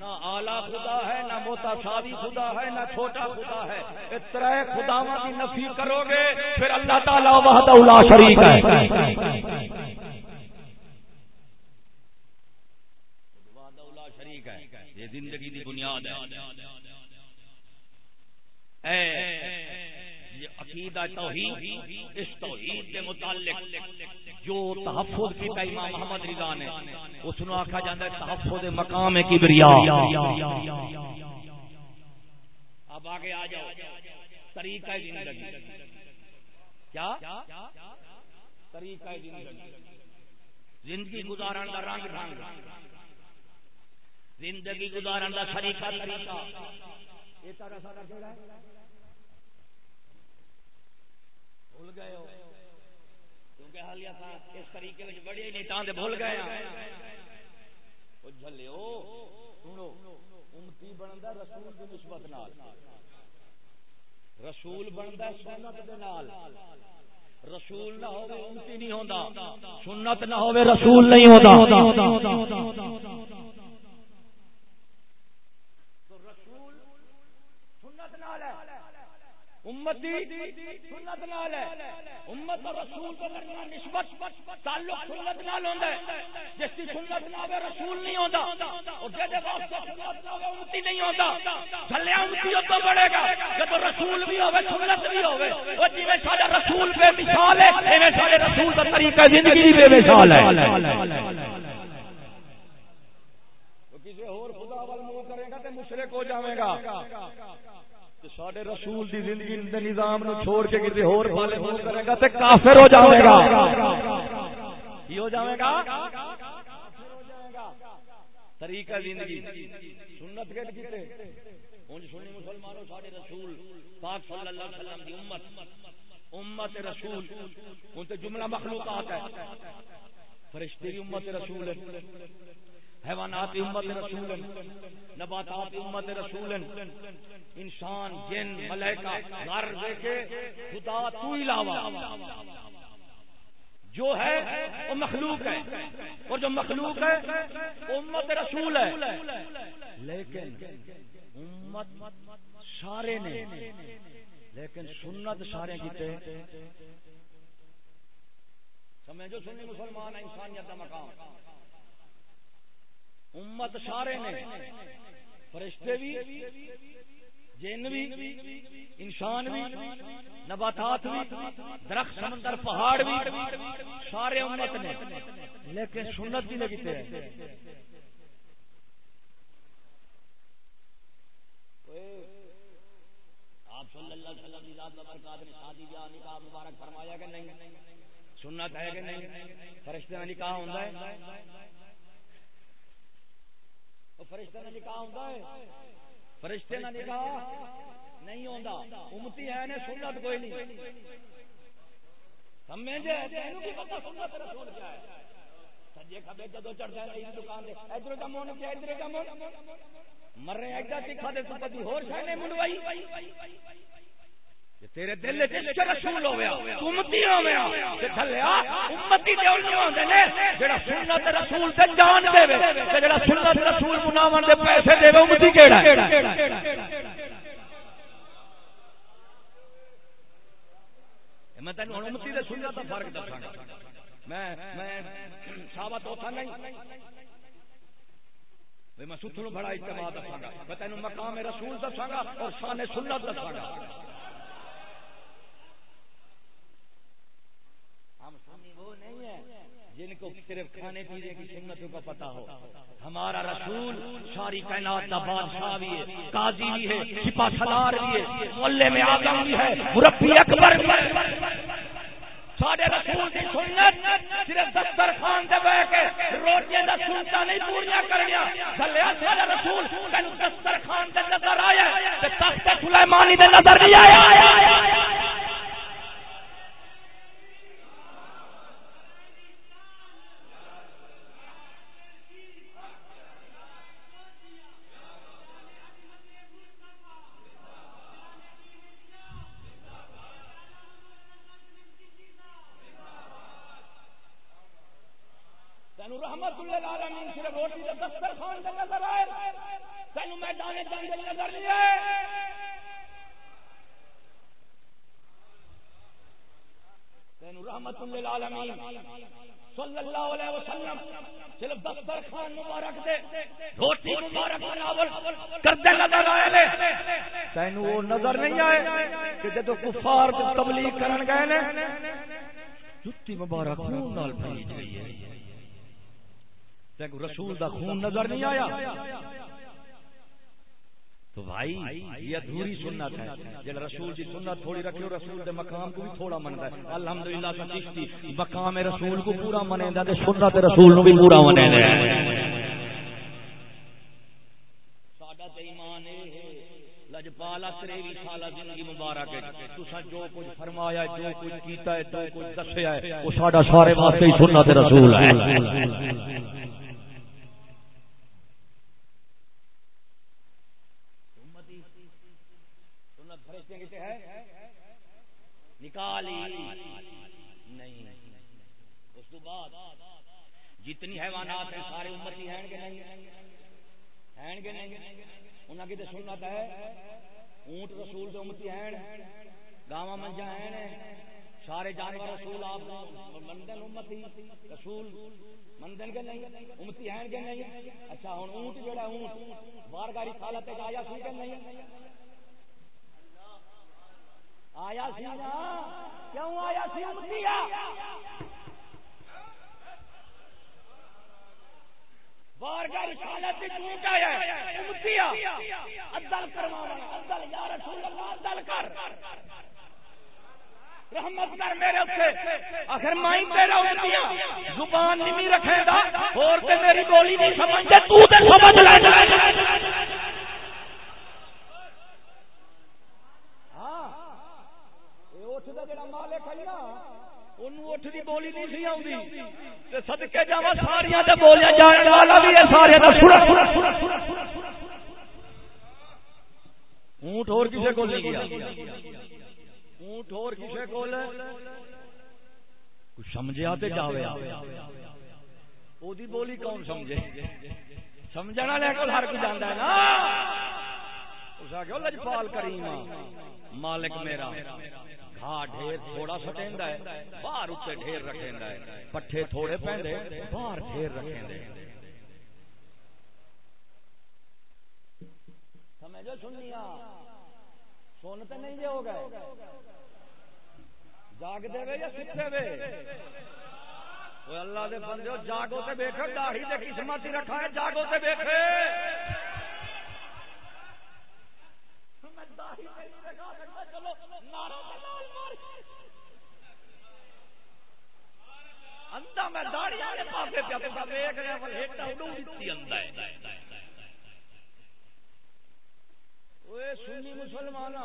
نہ اعلیٰ خدا ہے، نہ موتا شادی خدا ہے، نہ چھوٹا خدا ہے۔ اس طرح خدا کی نفی کرو گے، پھر اللہ تعالیٰ وحدہ لا شریک ہے۔ یہ زندگی کی بنیاد ہے۔ عقیدہ توحید، اس توحید کے متعلق جو تحفظ کی کیتا امام محمد رضا نے، اس نو آکھا جاندا ہے تحفظ مقام کبریا۔ اب آگے آ جاؤ۔ طریقہ زندگی۔ کیا؟ طریقہ زندگی۔ زندگی گزارن کا رنگ ڈھنگ زندگی گزارن کا طریقہ طریقہ بھول گئے ہو۔ کیونکہ حالیہ تھا، اس طریقے میں بڑی نہیں تاندے بھول گئے ہاں۔ جھلے ہو سنو، امتی بنتا رسول کی نسبت نال۔ رسول بنتا سنت دے نال۔ رسول نہ ہو امتی نہیں ہوتا سنت نہ ہو رسول نہیں ہوتا امتی سنت نال ہے۔ امت اور رسول کے درمیان نسبت، تعلق سنت نال ہوندا ہے۔ جس کی سنت نہ ہوے رسول نہیں ہوندا۔ اور جے دے واسطے سنت نہ ہوے امتی نہیں ہوندا۔ چلیا امتی تو بڑھے گا۔ جب رسول بھی ہوے سنت بھی ہوے او جویں ساڈا رسول بے مثال ہے، ایویں ساڈے رسول دا طریقہ زندگی بے مثال ہے۔ کسی اور خدا وال منہ کرے گا تے مشرک ہو جاوے گا۔ سڈے رسول دی زندگی دے نظام نو چھوڑ کے کسی ہور والے ہو کرے گا تے کافر ہو جاوے گا۔ کی ہو جاوے گا؟ طریقہ زندگی۔ سنت گٹ کیتے۔ ہن سنی مسلمانوں، ساڈے رسول پاک صلی اللہ علیہ وسلم دی امت۔ امت رسول۔ ہن تے جملہ مخلوقات ہے۔ فرشتے دی امت رسول ہے۔ حیوانات امت رسول نباتات امت رسول انسان، جن، ملائکہ، گھر دیکھے، خدا تو علاوہ جو ہے، وہ مخلوق ہے۔ اور جو مخلوق ہے امت رسول ہے۔ لیکن امت سارے نے، لیکن سنت سارے کیتے سمجھو سنی مسلمان انسانیت کا مقام۔ امت سارے نے۔ فرشتے بھی، جن بھی، انسان بھی، نباتات بھی، درخت، سمندر، پہاڑ بھی، سارے امت نے۔ لیکن سنت بھی لگی تے۔ آپ صلی اللہ علیہ وسلم کی ذات برکات نے شادی، بیاہ، نکاح مبارک فرمایا کہ نہیں؟ سنت ہے کہ نہیں؟ فرشتے کا نکاح ہوندا ہے۔ فرشتے کا نکاح ہوتا ہے۔ فرشتے نہ نکاح نہیں ہوتا امتی ہے نے سنت کوئی نہیں۔ سمجھے؟ کی پتہ سنت رسول کیا ہے؟ سجے کھبے جدو ہے دکان دے ادھر کا مون کیا، ادھر کا مون؟ مرے، ایڈا دے ہور شے تیرے دل وچ رسول ہویا امتی ہویا تے تھلیا امتی تے اون ہوندے نے، جڑا سنت رسول تے جان دے تے جڑا سنت رسول مناون دے پیسے دے امتی کیڑا ہے؟ میں تینوں ہن امتی دے سنت دا فرق دساں گا۔ میں میں ثابت ہوتا نہیں۔ میں ستھنوں بڑا اجتماع دساں گا۔ میں تینوں مقام رسول دساں گا اور شان سنت دساں گا جن کو صرف کھانے پینے کی سنتوں کا پتا ہو۔ ہمارا رسول ساری کائنات کا بادشاہ بھی ہے، قاضی بھی ہے سپا سلار بھی ہے مولے میں آدم بھی ہے، مربی اکبر بھی ہے۔ سارے رسول کی سنت صرف دفتر خان دے بہ کے روٹیاں دا سنتا نہیں پوریا کرنیا چلیا سارا رسول تینوں دفتر خان دے نظر آیا تے تخت سلیمانی دے نظر نہیں آیا۔ سانو رحمت اللہ العالمین صرف روٹی دے دستر خان دے نظر آئے، تینو میدان جنگ دے نظر نہیں آئے۔ تینو رحمت اللہ العالمین صلی اللہ علیہ وسلم صرف دستر خان مبارک دے، روٹی مبارک بناول کردے نظر آئے لے تینو وہ نظر نہیں آئے کہ جدو کفار تبلیغ کرن گئے نے، جتی مبارک خون نال بھیج گئی ہے۔ رسول دا خون نظر نہیں آیا۔ تو بھائی، یہ ادھوری سنت ہے۔ جب رسول دی سنت تھوڑی رکھو رسول دے مقام کو بھی تھوڑا منتا ہے۔ الحمدللہ کا چشتی، مقام رسول کو پورا منے دا تے سنت رسول نو بھی پورا منے دا ساڈا تے ایمان ہے۔ لجپال اسرے سالہ زندگی مبارک ہے۔ تساں جو کچھ فرمایا جو کچھ کیتا ہے جو کچھ دسیا ہے، وہ ساڈا سارے واسطے ہی سنت رسول ہے۔ نکالی۔ نہیں۔ اس تو بعد جتنی حیوانات ہیں سارے امتی ہیں کہ نہیں؟ ہیں کہ نہیں؟ انہاں کی تے سنت ہے۔ اونٹ رسول دے امتی ہیں۔ گاواں منجا ہیں۔ سارے جانور رسول آپ مندن امتی، رسول مندن کے نہیں؟ امتی ہیں کہ نہیں؟ اچھا ہن اونٹ جڑا اونٹ بارگاہ رسالت تے آیا سی کہ نہیں؟ آیا سی؟ نا کیوں آیا سی؟ امتیا بارگاہ رسالت جھوٹ آیا امتیا عدل کروانا عدل یا رسول اللہ، عدل کر۔ رحمت کر میرے اوپر۔ آخر مائی تیرا امتیا زبان نہیں رکھے گا۔ اور تے میری بولی نہیں سمجھتے تو تے سمجھ لے۔ ہاں۔ اٹھ دا جڑا مالک ہے نا اونوں اٹھ دی بولی نہیں سی آؤں سدکے جا ساریا بولیا جانے والا بھی ہے سارے اونٹ اور کسی کو نہیں گیا اونٹ اور کسی کو سمجھا تو جاوے وہ بولی کون سمجھے سمجھنا لے کو ہر کوئی جانا ہے نا اس آ لجپال کریم مالک میرا ہاں ڈھیر تھوڑا سٹیندا ہے باہر اتنے ڈھیر رکھیندا ہے۔ پٹھے تھوڑے پیندے باہر ڈھیر رکھیندے سمجھو سنیا سنتے نہیں جے ہو گئے۔ جاگ دے وے یا سکھے وے؟ اللہ دے بندے جاگو تے بیٹھو داڑھی تے قسمت ہی رکھا ہے جاگو تے بیٹھے میں داڑھی نہیں رکھا سکتا، چلو مار۔ میں داڑھی والے پاسے رہا ہیٹا ہے۔ اوے سنی مسلمانا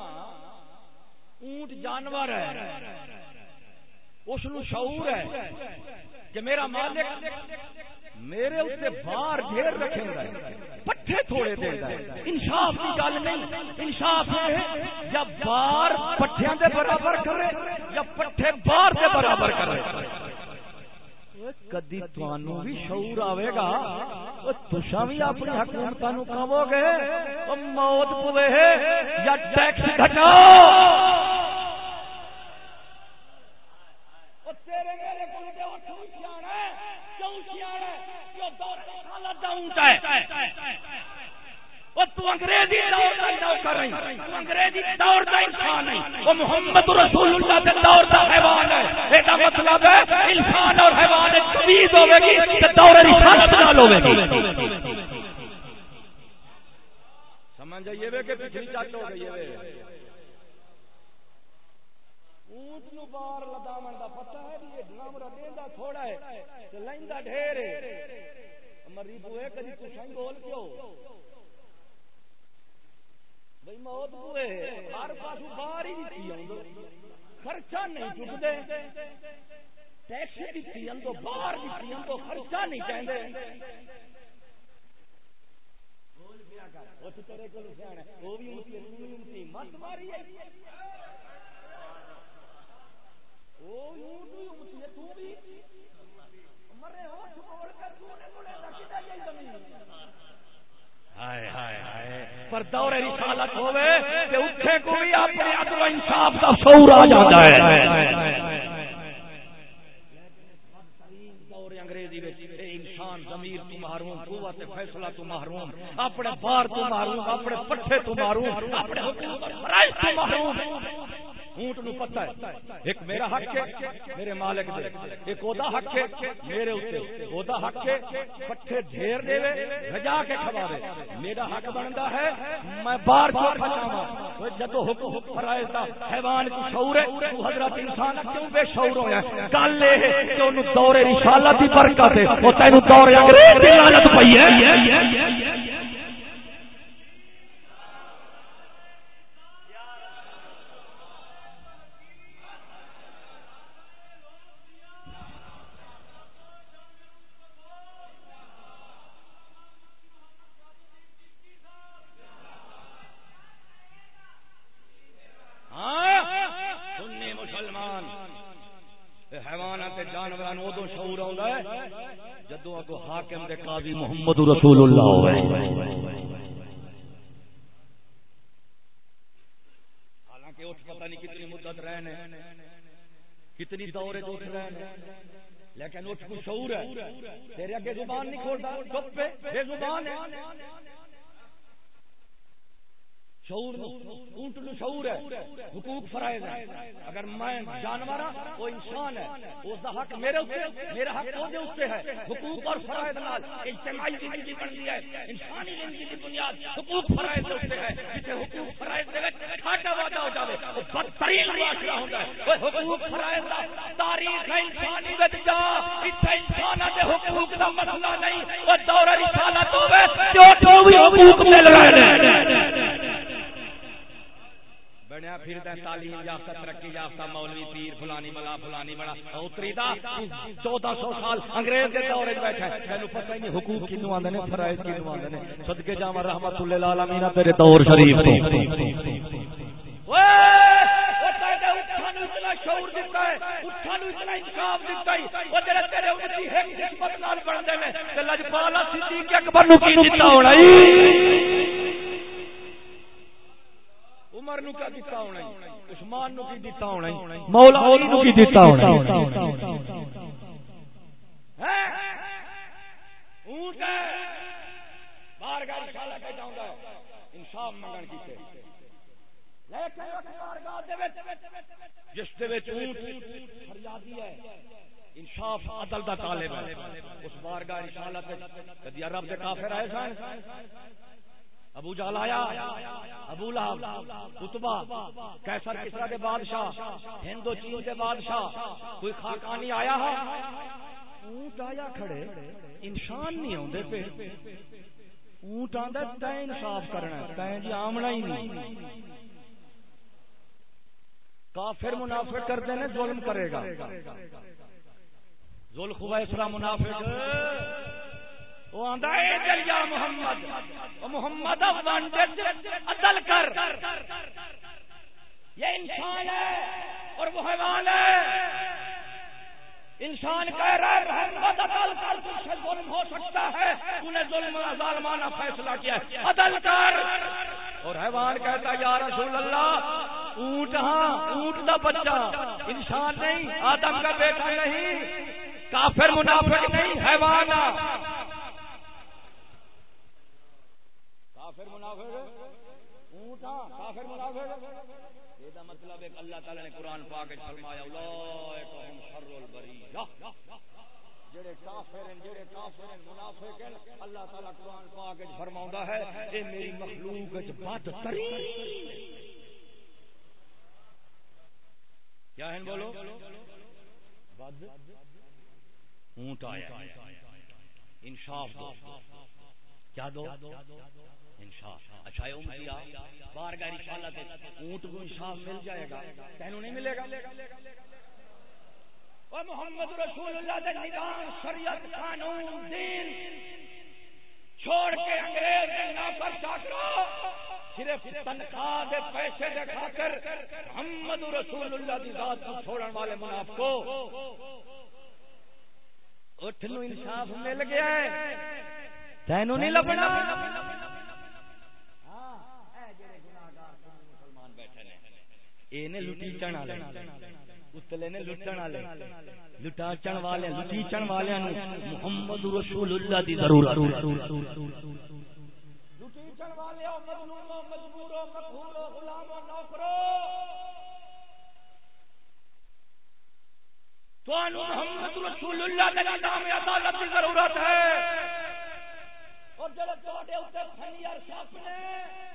اونٹ جانور ہے۔ اس شعور ہے کہ میرا مالک میرے اتنے بار ڈھیر رکھے گا پٹھے تھوڑے دے گا انصاف کی گل نہیں، انصاف یہ ہے، یا بار پٹھیاں دے برابر کرے، یا پٹھے بار دے برابر کرے۔ کدی تانوں بھی شعور آئے گا؟ تسا بھی اپنی حکومت نو کہو گے؟ موت پوے یا ٹیکس گھٹاؤ؟ وہ محمد رسول اللہ کے دور کا حیوان ہے۔ یہ مطلب ہے انسان اور حیوان تمیز ہوے گی تو دور رسالت نال ہوے گی سمجھ جائیے وے کہ پچھلی چٹ ہو گئی ہے اونٹ نو بار لداون دا پتہ ہے بھی یہ ڈرام رڈیندا تھوڑا ہے، تے لیندا ڈھیر ہے۔ مری بوئے کدی تساں بول کیوں؟ بھئی موت بوئے ہر پاسو بار ہی دتی اوندو خرچہ نہیں چکدے ٹیکس دتی اندو بار دتی اندو خرچہ نہیں چاہندے۔ بول پیا کر او تیرے کول سیاں او بھی اونتی مت ماری۔ ہے پر دور رسالت ہوئے کہ اٹھے کو بھی اپنے عدل و انصاف کا شعور آ جاتا ہے انسان ضمیر تو محروم قوت فیصلہ تو محروم اپنے بار تو محروم اپنے پٹھے تو محروم اپنے حکومت تو محروم۔ اونٹ نو پتہ ہے۔ ایک میرا حق ہے، میرے مالک دے۔ ایک اودا حق ہے، میرے اوتے۔ اودا حق ہے، پٹھے ڈھیر دے رجا کے کھواوے میرا حق بندا ہے، میں بار جو پھچاواں اوے جدو حکم فرائض دا حیوان کو شعور ہے، تو حضرت انسان کیوں بے شعور ہویا گل اے ہے کہ اونوں دور رسالت دی برکت ہے او تینو دور انگریز دی لعنت پئی ہے۔ حاکم دے قاضی محمد رسول اللہ ہوئے حالانکہ اٹھ پتہ نہیں کتنی مدت رہنے، کتنی دورے تو اٹھ رہنے۔ لیکن اٹھ کو شعور ہے، تیرے اگے زبان نہیں کھولتا چپ پہ بے زبان ہے۔ شعور اونٹ نو شعور ہے، حقوق فرائض ہے اگر میں جانور ہاں وہ انسان ہے۔ اس دا حق میرے اوپر میرا حق وہ دے اوپر ہے؟ حقوق اور فرائض نال اجتماعی زندگی بنتی ہے، انسانی زندگی کی بنیاد حقوق فرائض دے اوپر ہے۔ جتھے حقوق فرائض دے وچ کھاٹا واٹا ہو جاوے، وہ بدترین معاشرہ ہوندا ہے۔ وہ حقوق فرائض دا تاریخ انسانی وچ جا ایتھے انساناں دے حقوق دا مسئلہ نہیں، وہ دور رسالت ہوے جو جو بھی حقوق مل رہے ہیں بنیا پھر تعلیم یافتہ، ترقی یافتہ، مولوی پیر، فلانی ملا، فلانی بڑا اتری دا چودہ سو سال انگریز کے دور وچ بیٹھا ہے۔ مینوں پتہ ہی نہیں حقوق کینو آندے نے، فرائض کینو آندے نے۔ صدقے جاواں رحمت اللہ العالمین تیرے دور شریف تو۔ شعور دیتا ہے اٹھا نو اتنا انصاف دیتا ہے۔ وہ جڑے تیرے امتی ہے حکمت نال بندے نے، تے لجپالا صدیق اکبر نو کی دیتا ہونا عمر نو کیا دیتا ہونا عثمان نو کی دیتا ہونا مولا علی نو کی دیتا ہونا اونٹ ہے۔ باہر گاڑی کھالا پہ جاؤں گا انصاف منگن کیتے جس فریادی ہے انصاف عدل دا طالب ہے۔ اس بارگاہ رسالت کدی عرب دے کافر آئے سن؟ ابو جال آیا، ابو لہب اتبا کیسر کسرا دے بادشاہ ہندو چین دے بادشاہ، کوئی خاکانی آیا ہے؟ اونٹ آیا کھڑے، انسان نہیں ہوندے پہ اونٹ آندا تے انصاف کرنا تے جی آمنا ہی نہیں۔ کافر منافق کرتے نے، ظلم کرے گا۔ ظلم منافق۔ وہ آندا اے جلیا محمد او محمد عدل کر۔ یہ انسان ہے اور وہ حیوان ہے۔ انسان کہہ رہا ہے عدل کر تجھ سے ظلم ہو سکتا ہے۔ تو نے ظلم ظالمانہ فیصلہ کیا ہے۔ عدل کر۔ اور حیوان کہتا ہے، یا رسول اللہ، اونٹ ہاں اونٹ کا بچہ۔ انسان نہیں، آدم کا بیٹا نہیں۔ کافر، منافق نہیں، حیوان۔ کافر منافق اونٹ ہاں کافر منافق یہ مطلب ہے اللہ تعالی نے قرآن پاک فرمایا اولئک شر البریہ۔ جڑے کافر ہیں جڑے کافر ہیں منافق ہیں اللہ تعالی قرآن پاک فرماوندا ہے اے میری مخلوق وچ بد ترین۔ کیا ہیں بولو؟ بد؟ اونٹ آیا۔ انصاف دو کیا دو؟ انصاف اچھا امتیا بار گاڑی رسالت اونٹ کو انصاف مل جائے گا۔ تینوں نہیں ملے گا؟ اور محمد رسول اللہ دے نظام، شریعت، قانون، دین چھوڑ کے انگریز کے نوکر چاکرو، صرف تنخواہ دے پیسے دے خاطر محمد رسول اللہ دی ذات کو چھوڑن والے منافقو۔ اٹھ نو انصاف مل گیا ہے۔ تینوں نہیں لبنا۔ لٹیچن والے اتلے نے لٹن والے لٹاچن والے لٹیچن والے محمد رسول اللہ دی ضرورت لٹیچن والے محمد رسول اللہ دے نظام عدالت کی ضرورت ہے اور جڑے تواڈے اوتے پھنیار سپ نے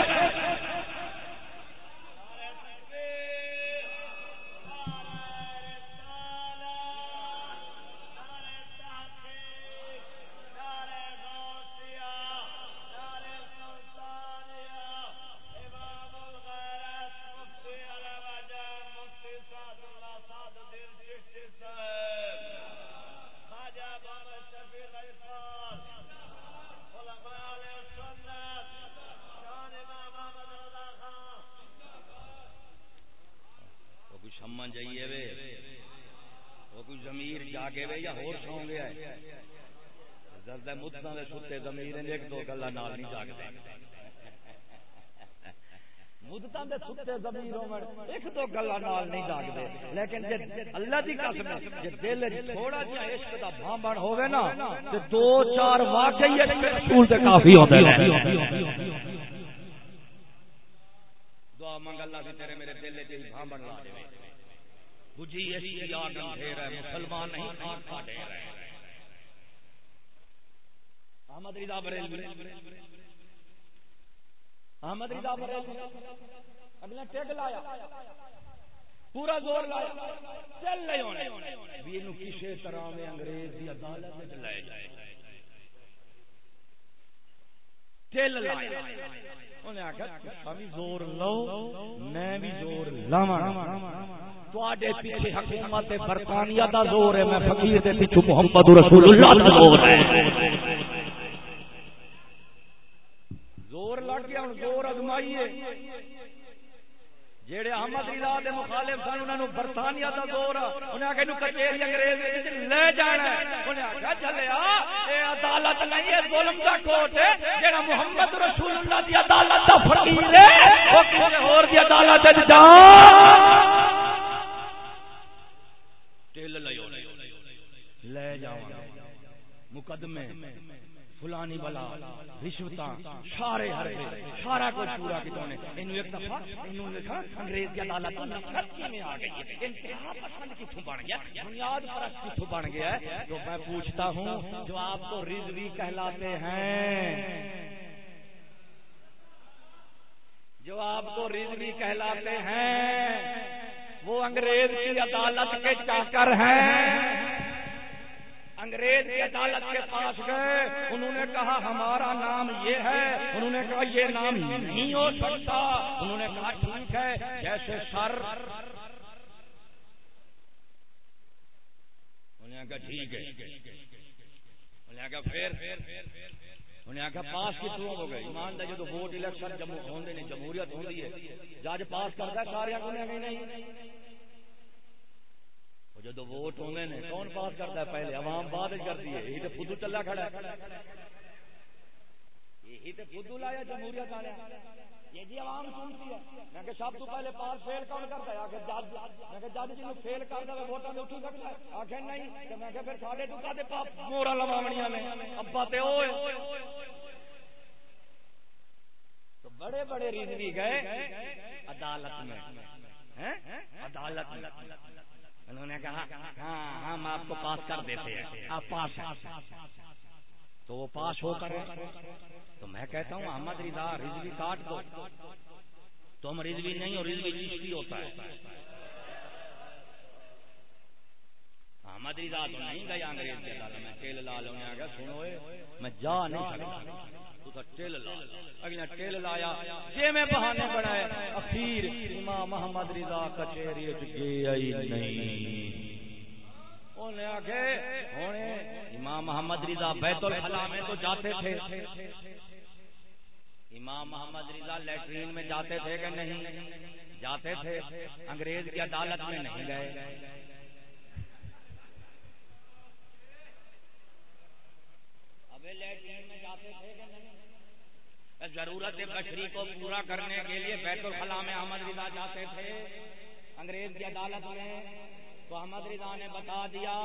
ہے مدتاں دے ستے ضمیر ایک دو گلا نال نہیں جاگدے مدتاں دے ستے ضمیر ہون ایک دو گلا نال نہیں جاگدے لیکن جے اللہ کی قسم جے دل تھوڑا جہا عشق دا بھامبن ہوے نا، تے دو چار واقعی رسول تے کافی ہوندے نے دعا منگ اللہ سے تیرے میرے دل تے بھامبن لا دے بجھی ایسی آگ اندھیر ہے، مسلمان نہیں آگ کا ڈھیر ہے احمد رضا بریلوی۔ احمد رضا بریلوی۔ اگلا ٹیگ لایا۔ پورا زور لایا۔ چل رہے ہونے بھی انہوں کسی طرح میں انگریز دی عدالت میں لے جائے۔ چل لایا۔ انہیں آکھا بھی زور لو میں بھی زور لاما تو آڈے پیچھے حکومت برطانیہ دا زور ہے، میں فقیر دے پیچھے محمد رسول اللہ دا زور ہے۔ زور لگ گیا زور ازمائیے جہے احمد رضا دے مخالف سن انہوں نے برطانیہ دا دور انہیں آگے نو کچہری انگریز لے جانا انہیں آگے چلیا اے عدالت نہیں ہے، ظلم دا کوٹ ہے۔ جڑا محمد رسول اللہ دی عدالت دا فقیر ہے او کسے اور دی عدالت وچ جا۔ ٹل لے جاواں۔ مقدمے۔ فلانی بلا رشوت سارے ہر سارا کچھ پورا کتوں نے اینو ایک دفعہ اینو لکھا انگریز کی عدالت نفرت میں آ گئی ہے۔ انتہا پسند کتوں بن گیا۔ بنیاد پرست کتوں بن گیا ہے۔ تو میں پوچھتا ہوں، جو آپ کو رضوی کہلاتے ہیں۔ جو آپ کو رضوی کہلاتے ہیں، وہ انگریز کی عدالت کے چاکر ہیں۔ انگریز کی عدالت کے پاس گئے۔ انہوں نے کہا، ہمارا نام یہ ہے۔ انہوں نے کہا، یہ نام نہیں ہو سکتا۔ انہوں نے کہا، ٹھیک ہے، جیسے سر۔ انہیں کہا، ٹھیک ہے۔ انہیں کہا، پھر۔ انہیں آخیا پاس کتوں ہو گئے؟ ایمان دے جو ووٹ الیکشن جمہوریت ہوتی ہے۔ جج پاس کرتا سارے کو نہیں۔ جدو ووٹ ہونے نے، کون پاس کرتا ہے؟ پہلے عوام بعد کرتی ہے۔ یہی تو خود چلا کھڑا ہے۔ یہی تو خود لایا جمہوریت والے۔ یہ جی عوام سنتی ہے۔ میں کہ سب تو پہلے پاس فیل کون کرتا ہے؟ آخر جج۔ میں کہ جج جی فیل کرتا ہے ووٹاں اٹھی سکتا ہے۔ آخر نہیں، تو میں کہ پھر ساڈے تو کدے پاپ مورا لواونیاں نے؟ ابا تے اوئے۔ تو بڑے بڑے ریزنی گئے۔ عدالت میں۔ عدالت میں۔ انہوں نے کہا ہاں ہم آپ کو پاس کر دیتے ہیں، آپ پاس تو وہ پاس ہو کر تو میں کہتا ہوں، احمد رضا رضوی کاٹ دو۔ تم رضوی نہیں اور رضوی چشتی ہوتا ہے۔ احمد رضا تو نہیں گیا انگریز کے لال میں تیل لال انہیں آ گیا سنو میں جا نہیں سکتا۔ ٹیل لا۔ اگلا ٹیل لایا۔ جی میں بہانے بنائے، اخیر امام محمد رضا کچہری نہیں۔ امام محمد رضا بیت الخلا میں تو جاتے تھے۔ امام محمد رضا لیٹرین میں جاتے تھے کہ نہیں؟ جاتے تھے۔ انگریز کی عدالت میں نہیں گئے۔ لیٹرین میں جاتے تھے کہ نہیں؟ ضرورت بشری کو پورا کرنے کے لیے بیت الخلا میں احمد رضا جاتے تھے۔ انگریز کی عدالت میں تو احمد رضا نے بتا دیا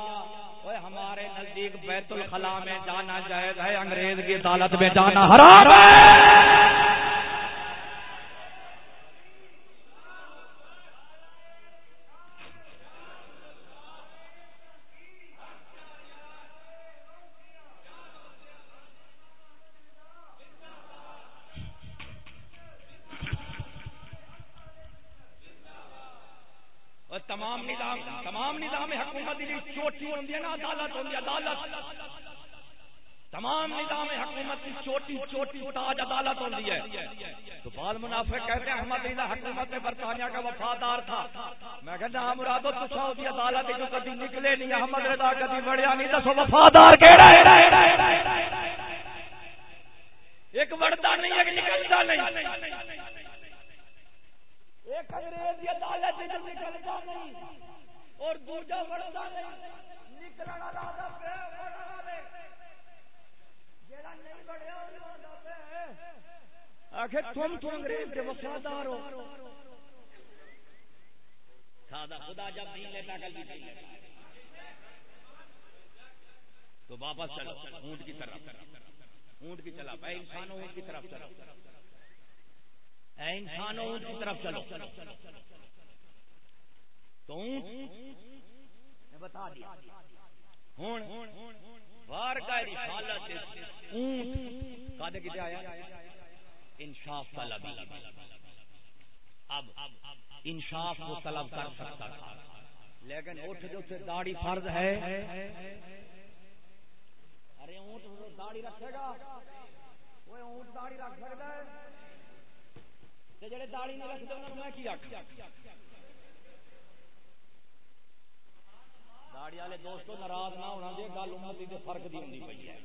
ہمارے نزدیک بیت الخلا میں جانا جائز ہے، انگریز کی عدالت میں جانا حرام ہے۔ بعض منافع کہتے ہیں احمد رضا حکومت برطانیہ کا وفادار تھا۔ میں کہتا ہوں مرادو تو سعودی عدالت جو کبھی نکلے نہیں، احمد رضا کبھی بڑھیا نہیں دسو وفادار کہڑا ہے؟ ایک بڑھتا نہیں، ایک نکلتا نہیں۔ ایک انگریز عدالت نکلتا نہیں، اور دوجا بڑھتا نہیں۔ نکلنا والا آخر تم تو انگریز کے وفادار ہو۔ سادہ خدا جب دین لیتا کل بھی تو واپس چلو، اونٹ کی طرف۔ اونٹ کی چلا پہ انسانوں کی طرف چلو۔ اے انسانوں کی طرف چلو۔ تو اونٹ بتا دیا۔ وار کا رسالت اونٹ کدے کتے آیا؟ انصاف طلب اب انصاف کو طلب کر سکتا تھا۔ لیکن اٹھ جو سے داڑھی فرض ہے۔ ارے اونٹ داڑھی رکھے گا۔ وہ اونٹ داڑھی رکھ سکتا ہے۔ جڑے داڑی نہیں رکھتے انہوں میں کی آخ داڑی والے دوستو، ناراض نہ ہونا جی گل امتی کے فرق کی ہوں پی ہے۔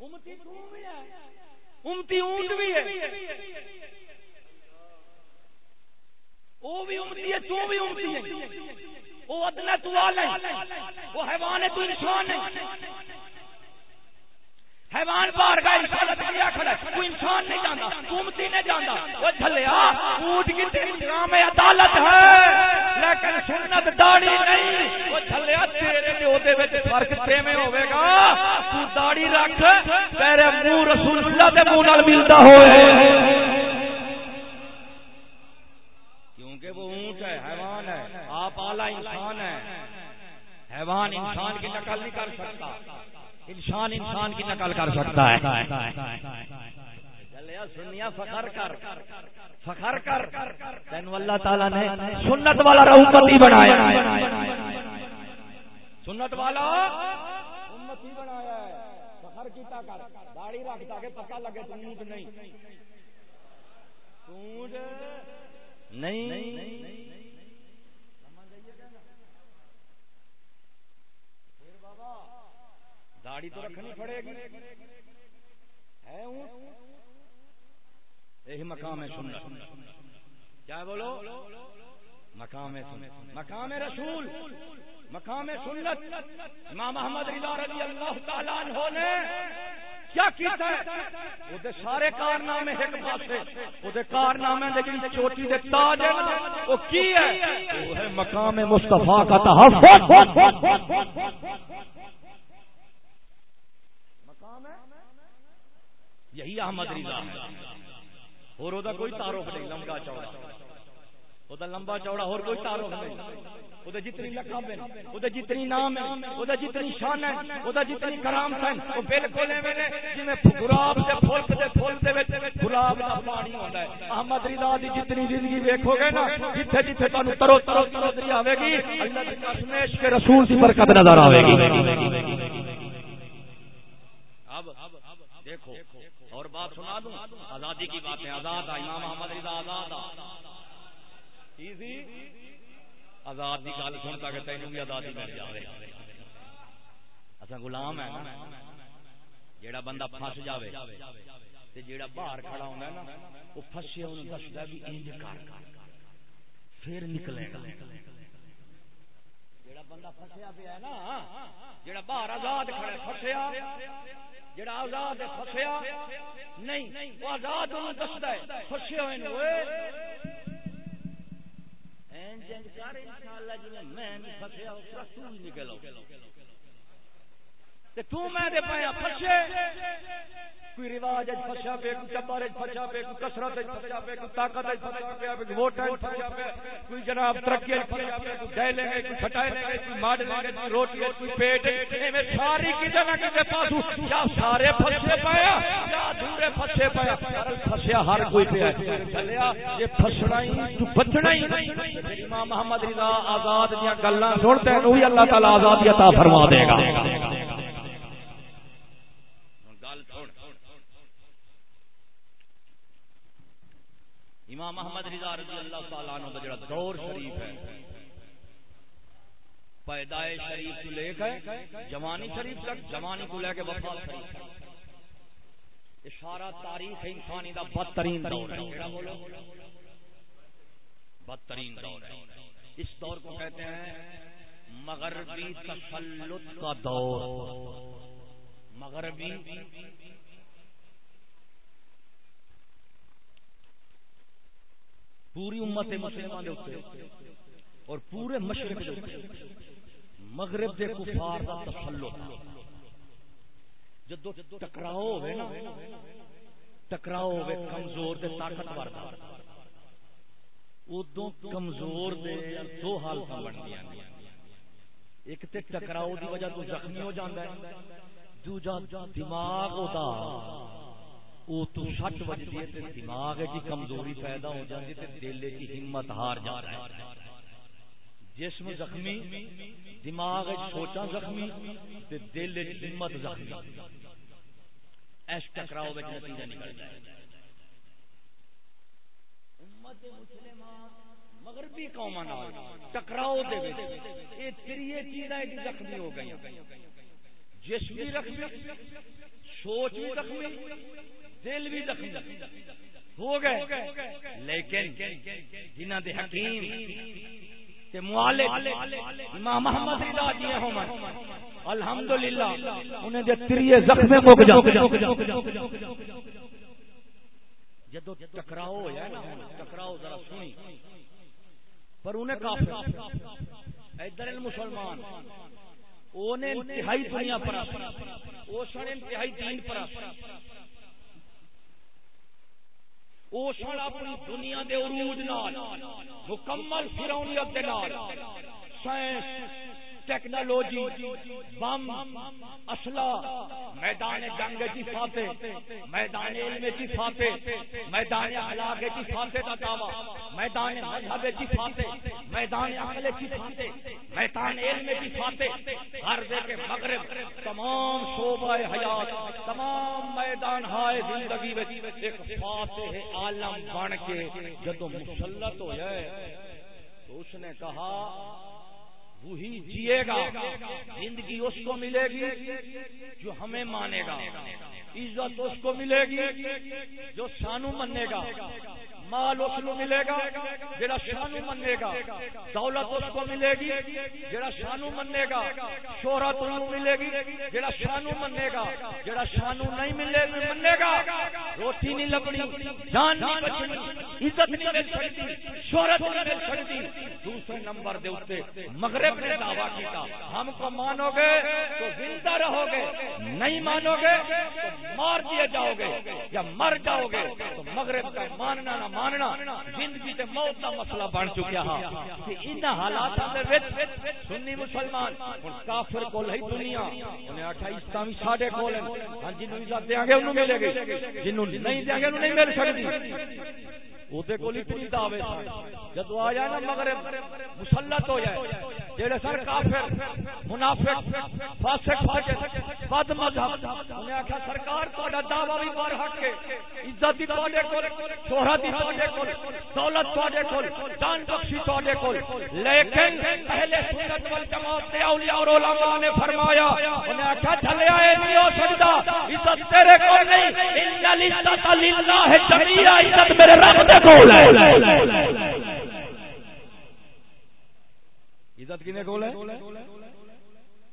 امتی امتی اونٹ بھی ہے۔ وہ بھی امتی ہے تو بھی امتی ہے۔ وہ ادنا تو وہ حیوان ہے تو انسان ہے۔ حیوان باہر کا کھڑا ہے۔ کوئی انسان نہیں جانتا نہیں اللہ دے منہ نال ملدا ہوئے۔ کیونکہ وہ اونٹ ہے، حیوان ہے، آپ اعلی انسان ہے حیوان انسان کی نقل نہیں کر سکتا۔ انسان انسان کی نقل کر سکتا ہے۔ سنیا، فخر کر۔ فخر کر۔ تین اللہ تعالیٰ نے سنت والا رحمتی بنایا۔ سنت والا امتی بنایا۔ ہے فخر کیتا کر۔ داڑھی رکھتا کہ پتہ لگے تو اونٹ نہیں۔ اونٹ نہیں۔ داڑھی تو رکھنی پڑے گی۔ ہے یہی مقام ہے سننا کیا بولو؟ مقام ہے مقام رسول۔ مقام سنت امام محمد رضا رضی اللہ تعالیٰ عنہ نے کیا کیتا ہے؟ وہ دے سارے کارنامے ایک پاسے وہ دے کارنامے دے جن چوٹی دے تاج ہے نا وہ کی ہے؟ وہ ہے مقام مصطفیٰ کا تحفظ۔ مقام یہی احمد رضا ہے۔ اور وہ کوئی تعارف نہیں، لمبا چوڑا۔ وہ لمبا چوڑا اور کوئی تعارف نہیں۔ وہ جتنی لقب ہے وہ جتنی نام ہے وہ جتنی شان ہے وہ جتنی کرام ہے وہ بالکل جی گلاب کے پھول کے پھول دے وچ گلاب کا پانی ہوتا ہے۔ احمد رضا دی جتنی زندگی دیکھو گے نا، جتھے جتھے تانوں ترو ترو ترو آوے گی، اللہ کی قسم کے رسول کی برکت نظر آوے گی۔ اور بات سنا دوں، آزادی کی بات ہے، آزاد امام محمد رضا آزاد آزاد کی گل سنتا کہ تینوں بھی آزادی مل جائے اصا غلام ہے جیڑا بندہ پھس جاوے تے جیڑا باہر کھڑا ہونا ہے نا وہ پھسے انہوں دستا بھی انج کر پھر نکلے گا۔ جیڑا بندہ پھسیا پیا ہے نا، جیڑا باہر آزاد کھڑا پھسیا۔ جڑا آزاد ہے فسیا نہیں، وہ آزاد انہوں دستا ہے فسے ہوئے نے ہوئے میں نہیں پھسیا اس نکلو۔ تو میں دے پایا پھسے کوئی رواج اج پھسیا پہ، کوئی چبر اج پھسیا پہ، کوئی کثرت اج پھسیا پہ، کوئی طاقت اج پھسیا پہ، کوئی ووٹ اج پھسیا پہ، کوئی جناب ترقی اج پھسیا پہ، کوئی دے لیں گے، کوئی چھٹائے لیں گے، کوئی ماڈ لیں گے، کوئی روٹی اج کوئی پیٹ ایویں ساری کتے نہ کتے پاسو یا سارے پھسے پایا، یا دورے پھسے پایا۔ پھسیا ہر کوئی پہ ہے۔ چلیا، یہ پھسنا ہی تو بچنا ہی امام محمد رضا آزاد دیاں گلاں سنتے ہیں، وہی اللہ تعالی آزادی عطا فرما دے گا۔ امام محمد رضا رضی اللہ تعالیٰ عنہ جڑا دور شریف ہے، پیدائش شریف تو لے کے جوانی شریف تک، جوانی کو لے کے وفات شریف اشارہ تاریخ انسانی دا بدترین دور ہے۔ بدترین دور ہے۔ اس دور کو کہتے ہیں مغربی تسلط کا دور۔ مغربی پوری امت مسلمان دے اوپر۔ اور پورے مشرق دے اوپر۔ مغرب دے کفار دا تسلط۔ جدو ٹکراؤ ہوے نا، ٹکراؤ ہوے کمزور تے طاقتور دا۔ ادو کمزور دے دو حالت بن گیا۔ ایک تے ٹکراؤ دی وجہ تو زخمی ہو جاندا ہے، دوجا دماغ ہوتا او تو سٹ وجدی ہے تے دماغ دی کمزوری پیدا ہو جاندی تے دل دی ہمت ہار جاتا ہے۔ جسم زخمی، دماغ سوچا زخمی تے دل دی ہمت زخمی۔ اس ٹکراؤ وچ نتیجہ نکلدا ہے۔ امت مسلمان مغربی قوماں نال ٹکراؤ دے وچ اے تریے چیزاں دی زخمی ہو گئیاں جسم بھی رکھمی سوچ بھی رکھمی دل بھی رکھمی ہو گئے۔ لیکن جنہ دے حکیم تے معالج امام محمد رضا جی ہوں الحمدللہ انہیں دے تریے زخم مک جا جدو ٹکراؤ ہویا نا، ٹکراؤ ذرا سنی پر انہیں کافر ادھر مسلمان انہیں انتہائی دنیا پر اوشن انتہائی دین پر اوشن اپنی دنیا دے عروج نال مکمل فرعونیت دے نال سائنس ٹیکنالوجی، بم اسلح میدان جنگ کی فاتح، میدان علم کی فاتح، میدان اخلاق کی فاتح کا دعویٰ، میدان مذہب کی فاتح، میدان عقل کی فاتح، میدان علم کی فاتح، ہر دے کے مغرب، تمام شعبہ حیات، تمام میدان ہائے زندگی میں ایک فاتح عالم بن کے جدو مسلط ہو جائے تو اس نے کہا وہی جیے گا۔ زندگی اس کو ملے گی جو ہمیں مانے گا۔ عزت اس کو ملے گی جو سانو منے گا۔ مال اس کو ملے گا جڑا شانو منے گا، دولت اس کو ملے گی جڑا شانو منے گا، شہرت اس کو ملے گی جڑا شانو منے گا، جڑا شانو نہیں ملے منے گا۔ روٹی نہیں لبنی، جان نہیں بچنی، عزت نہیں مل سکتی، شہرت نہیں مل سکتی۔ دوسرے نمبر دے اوتے مغرب نے دعویٰ کیتا، ہم کو مانو گے تو زندہ رہو گے، نہیں مانو گے تو مار دیے جاؤ گے، یا مر جاؤ گے تو مغرب کا ماننا نہ ماننا، زندگی تے موت کا مسئلہ بن چکیا ہا کہ ان حالات دے وچ سنی مسلمان، ہن کافر کول ہے دنیا۔ انہیں آکھا اسلامی ساڈے کول ہاں جنوں عزت دیاں گے انہوں ملے گی جنوں نہیں دیاں گے انہوں نہیں مل سکدی۔ اوتے کول اتنی دعوے جدو آ جائے نا مغرب، مسلط ہو جائے۔ جڑے سر کافر، منافق، فاسق، فاجر، بد مذہب، انہیں آکھا، سرکار تہاڈا دعوی بھی بار حق ہے عزت دی تہاڈے کول، شہرت دی تہاڈے کول، دولت تہاڈے کول جان بخشی تہاڈے کول۔ لیکن پہلے سنت والجماعت دے اولیاء اور علماء نے فرمایا انہیں آکھا چلیا اے نہیں ہو سکدا عزت تیرے کول نہیں۔ ان العزت للہ جمیعا عزت میرے رب دے کول ہے۔ عزت کنے کول ہے؟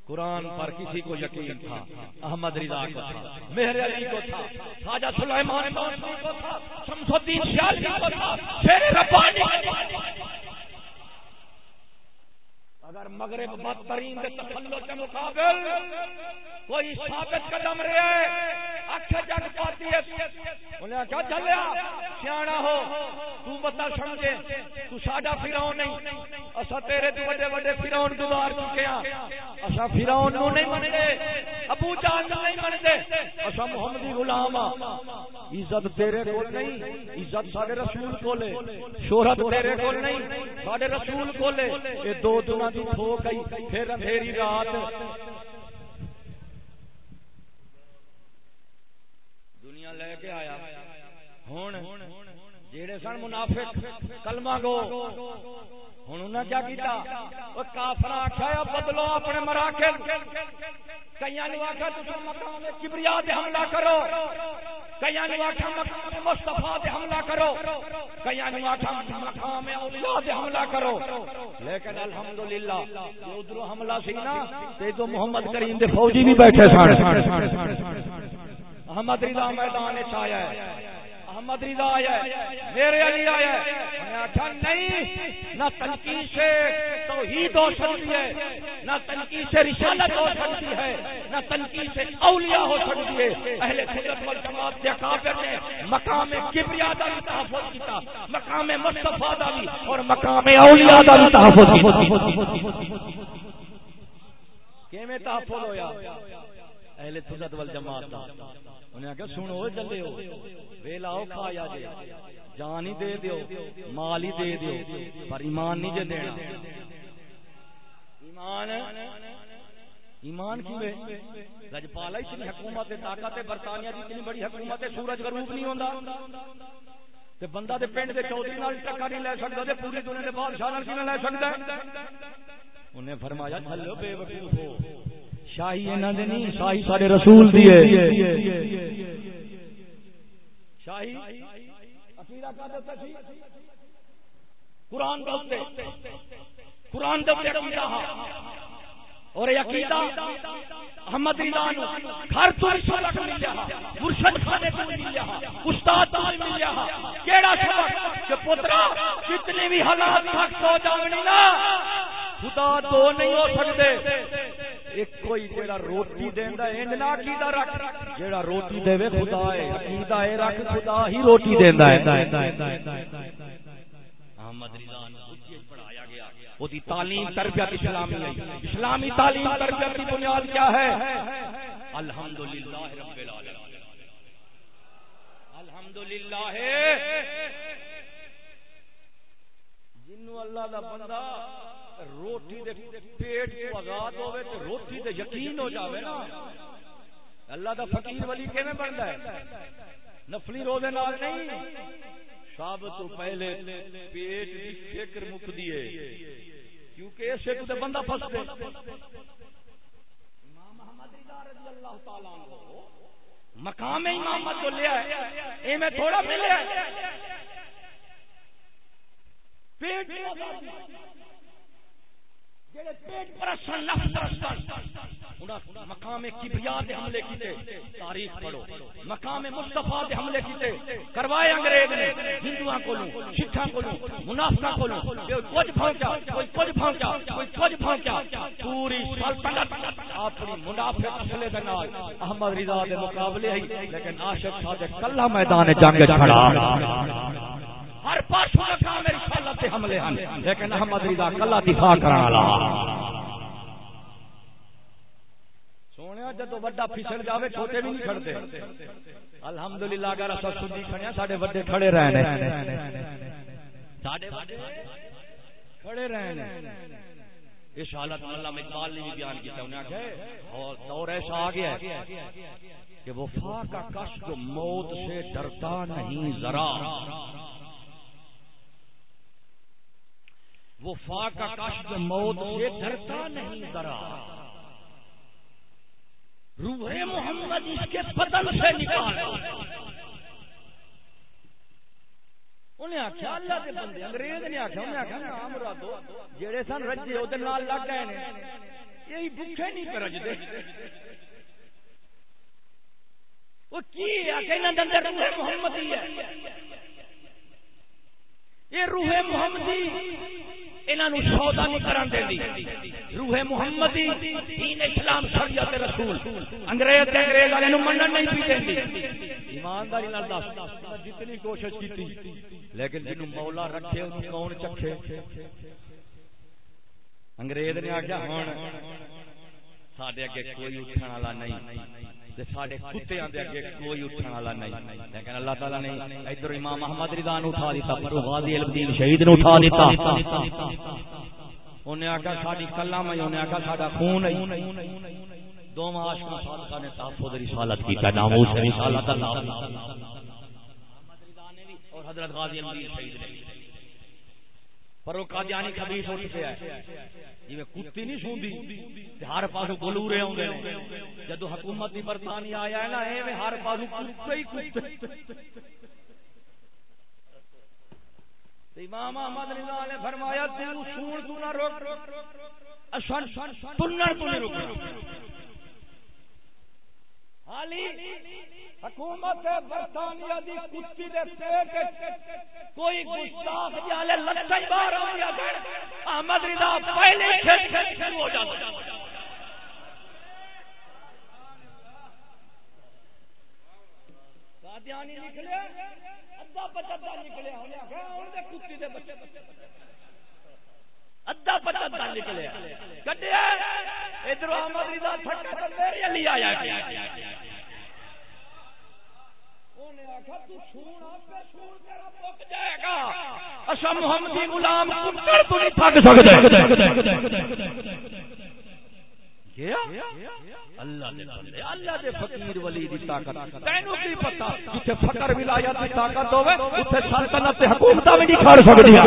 قرآن پر کسی کو یقین تھا احمد رضا کو تھا مہر علی کو تھا خواجہ سلیمان کو تھا شمس الدین شیالی کو تھا شیر ربانی اگر مغرب بدترین کے تخلص کے مقابل کوئی ثابت قدم رہے اکھ جگ پاتی ہے، انہیں کہا چلیا سیانا ہو، تو بتا سمجھے، تو ساڈا فراؤن نہیں، اسا تیرے تو بڑے بڑے فراؤن گزار چکے ہیں اسا فراؤن نو نہیں منتے ابو جان نو نہیں منتے، اسا محمدی غلام ہاں عزت تیرے کول نہیں، عزت ساڈے رسول کولے، شہرت تیرے کول نہیں، ساڈے رسول کولے اے دو دنا دی ہو گئی پھر اندھیری رات۔ دنیا لے کے آیا۔ ہوں جیڑے سن منافق، کلمہ گو۔ ہوں انہیں کیا کیتا؟ وہ کافر آخیا بدلو اپنے مراکل کئیاں کئی آخیا تم مقام کبریا تے حملہ کرو۔ کئیاں کئی آخیا مقام مستفا حملہ کرو۔ کئیاں کئی آخیا مقام اولیاء تے حملہ کرو۔ لیکن الحمدللہ، جو ادھر حملہ سی نا، تے تو محمد کریم دے فوجی بھی بیٹھے سن۔ احمد رضا میدان چھایا ہے۔ محمد رضا آیا ہے، میرے علی آیا ہے۔ میں آخیا نہیں، نہ تنقید سے توحید ہو سکتی ہے، نہ تنقید سے رسالت ہو سکتی ہے، نہ تنقید سے اولیاء ہو سکتی ہے۔ اہل سنت والجماعت کے اکابر نے مقام کبریا دا بھی تحفظ کیتا، مقام مصطفی دا بھی اور مقام اولیاء دا بھی تحفظ کیتا۔ کیویں تحفظ ہویا؟ اہل سنت والجماعت دا۔ انہیں آخیا سنو چلے ہو، ویلا کھایا جی جان ہی دے دیو، مال ہی دے دیو، پر ایمان نہیں جے دینا۔ ایمان ایمان کی وے رجپالا اتنی حکومت طاقت برطانیہ کی اتنی بڑی حکومت سورج غروب نہیں ہوندا۔ تے بندہ دے پنڈ دے چودھری نال ٹکا نہیں لے سکدا، تے پوری دنیا دے بادشاہ نال کیویں لے سکدا؟ انہیں فرمایا، چلو بے وقوف ہو۔ شاہی انہاں دے نہیں شاہی سارے رسول دی ہے۔ شاہی عقیدہ کا دتا سی قرآن دے قرآن دے عقیدہ اور عقیدہ احمد رضا گھر تو سبق ملیا مرشد خانے تو ملیا استاد تو ملیا کیڑا سبق کہ پترا کتنی بھی حالات سخت ہو جاونی نا، خدا تو نہیں ہو سکتے۔ ایک کوئی جیڑا روٹی دیندا ہے انج نہ عقیدہ رکھ، جیڑا روٹی دے خدا ہے، عقیدہ ہے رکھ، خدا ہی روٹی دیندا ہے۔ احمد رضا گیا وہ تعلیم تربیت اسلامی ہے۔ اسلامی تعلیم تربیت کی بنیاد کیا ہے؟ الحمدللہ رب العالمین۔ الحمدللہ۔ جنوں اللہ دا بندہ روٹی دے پیٹ کو آزاد ہوئے تو روٹی دے یقین ہو جاوے نا۔ اللہ دا فقیر ولی کیویں بندا ہے؟ نفلی روزے نال نہیں۔ سب تو پہلے پیٹ کی فکر مکتی ہے۔ کیونکہ اسے تو بندہ پھس امام رضا رضی اللہ تعالی عنہ مقام امامت تو لیا ہے۔ اے میں تھوڑا ملیا پیٹ مقام کبریا دے حملے کیتے، تاریخ پڑھو۔ مقام مصطفیٰ دے حملے کیتے، کروائے انگریز نے ہندوؤں کولوں، سکھاں کولوں، منافقاں کولوں، کوئی کچھ پھونکا کوئی کچھ پھونکا کوئی کچھ پھونکا پوری سلطنت اپنی منافق اصلے دے نال۔ احمد رضا دے مقابلے ہی، لیکن عاشق صادق کلا میدان جنگ کھڑا ہر پاس مقام رسالت تے حملے ہن۔ لیکن احمد رضا کلا دفاع کرن والا۔ سونے جدو وڈا پھسل جاوے چھوٹے بھی نہیں کھڑتے۔ الحمدللہ اگر اسا سنی کھڑیا ہاں، ساڈے وڈے کھڑے رہنے ساڈے وڈے کھڑے رہنے اس حالت میں اللہ اقبال نے بھی بیان کیا انہوں نے کہا اور دور ایسا آ گیا ہے کہ وفا کا کشف موت سے ڈرتا نہیں، ذرا وفا کا کشف موت سے ڈرتا نہیں ذرا روح محمد اس کے بدن سے نکال۔ انہیں آخیا اللہ کے بندے، انگریز نے آخیا انہیں آخیا نا مرادو جڑے سن رجے وہ نال لگ گئے نے، یہی بھوکے نہیں پہ رجدے وہ کی آخر اندر روح محمدی ہے۔ یہ روح محمدی انہوں سودا نہیں کرن دینی۔ روح محمدی، دین اسلام، شریعت رسول۔ انگریز تے انگریز والے نو منن نہیں پی دیندی ایمانداری نال دس۔ جتنی کوشش کیتی، لیکن جنوں مولا رکھے اونوں کون چکھے؟ انگریز نے آکھیا، ہن، ساڈے اگے کوئی اٹھن والا نہیں۔ سارے اگے کوئی والا نہیں۔ لیکن اللہ تعالی نے ادھر امام رضا اٹھا دیتا، پر غازی الدین شہید اٹھا دیتا۔ خون عاشق صادقہ نے تحفظ رسالت کی ناموس رسالت اللہ اور حضرت غازی الدین شہید نے پر وہ قادیانی خبیث اٹھ پیا ہے۔ جی کتی نہیں سوندی ہر پاس گلورے آدھے جدو حکومت کی برطانیہ آیا ہے نا ایویں ہر پاس کتے ہی کتے۔ امام احمد رضا نے فرمایا تو سون تو نہ روک اشن تنن تو نہیں روک حالی حکومت برطانیہ دی کتی دے پیٹ کوئی گستاخ جالے لٹائی باہر آ گیا احمد رضا پہلے کھیل کھیل شروع ہو جاتا۔ قادیانی نکلے، ادھا پچھا نکلے انہیں دے کتی دے بچے۔ ادھا پچھا نکلے۔ کٹیا ادھر احمد رضا تھکا میرے لیے آیا۔ اچھا، محمدی غلام اللہ دے فقیر ولی دی طاقت۔ تینوں کی پتہ؟ جتھے فقر ولایت دی طاقت ہوے اوتھے سلطنت تے حکومتاں نہیں کھڑ سکدیاں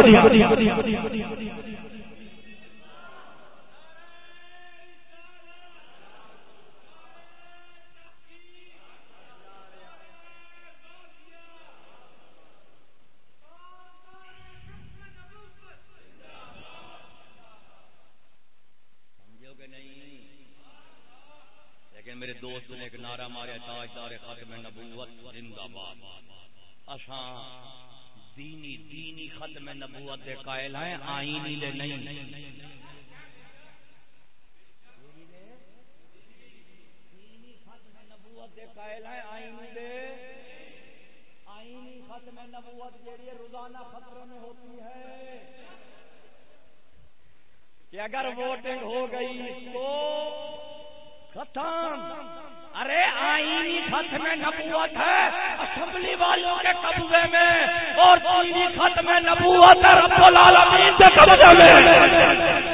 لیکن میرے دوست نے ایک تاجدار ختم نبوت، زندہ باد۔ اساں دینی دینی ختم نبوت دے قائل ہیں، آئینی لے نہیں۔ قائل ہیں، آئینی دے۔ آئینی ختم نبوت جیڑی روزانہ خطرے میں ہوتی ہے۔ کہ اگر ووٹنگ ہو گئی تو ختم۔ ارے آئینی خط میں نبوت ہے، اسمبلی والوں کے قبضے میں، اور دینی میں نبوت ہے رب العالمین کے قبضے میں۔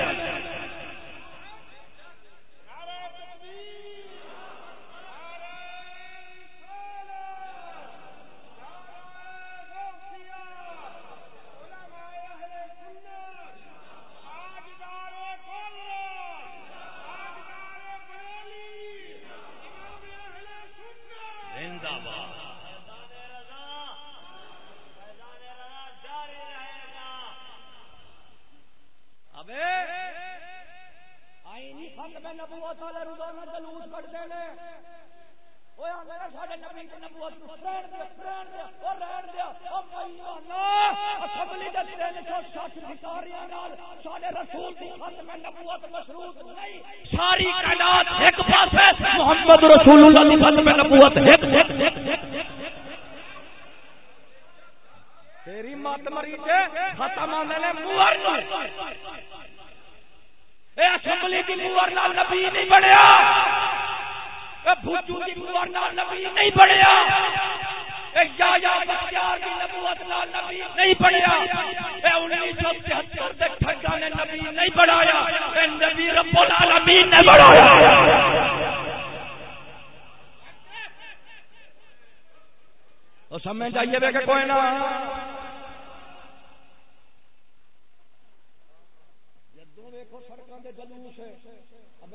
سمجھ آئیے بے کہ کوئی نہ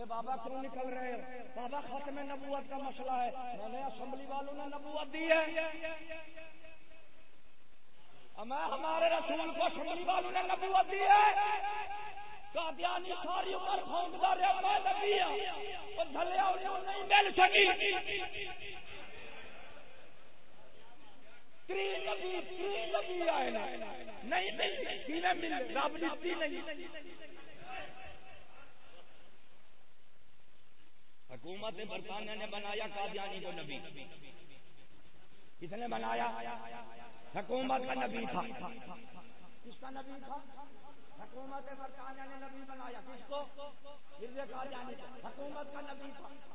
بابا کیوں نکل رہے ہیں؟ بابا ختم نبوت کا مسئلہ ہے۔ میں نے اسمبلی والوں نے نبوت دی ہے۔ میں ہمارے رسول کو اسمبلی والوں نے نبوت دی ہے۔ قادیانی ساری عمر پھونکتا رہا میں نبی ہوں۔ اور جھلیا انہوں نہیں مل سکی۔ حکومت برطانیہ نے بنایا قادیانی کو نبی۔ کس نے بنایا؟ حکومت کا نبی تھا۔ کس کا نبی تھا؟ حکومت برطانیہ نے نبی بنایا۔ کس کو؟ حکومت کا نبی تھا۔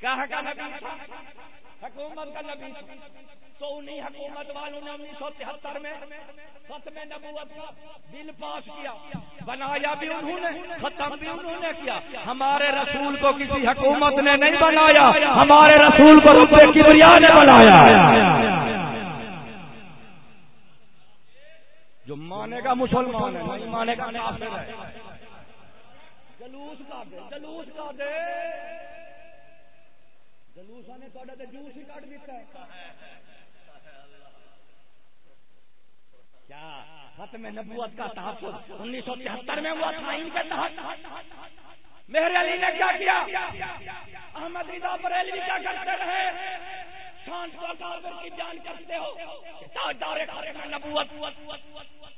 کہاں کا نبی تھا۔ حکومت کا نبی تو انہیں حکومت والوں نے انیس سو تہتر میں ختم نبوت کا بل پاس کیا۔ بنایا بھی انہوں نے، ختم بھی انہوں نے کیا۔ ہمارے رسول کو کسی حکومت نے نہیں بنایا۔ ہمارے رسول کو رب کبریا نے بنایا۔ جو مانے گا مسلمان ہے، نہیں مانے گا کافر ہے۔ جلوس کا دے، جلوس کا دے۔ جلوسا نے تو جوس ہی کٹ دیتا ہے۔ کیا ختم نبوت کا تحفظ؟ انیس سو تہتر میں ہوا تھا، ان کے تحت۔ میرے علی نے کیا کیا؟ احمد رضا بریلوی کیا کرتے رہے؟ شان کی جان کرتے ہو تاجدار ختم نبوت،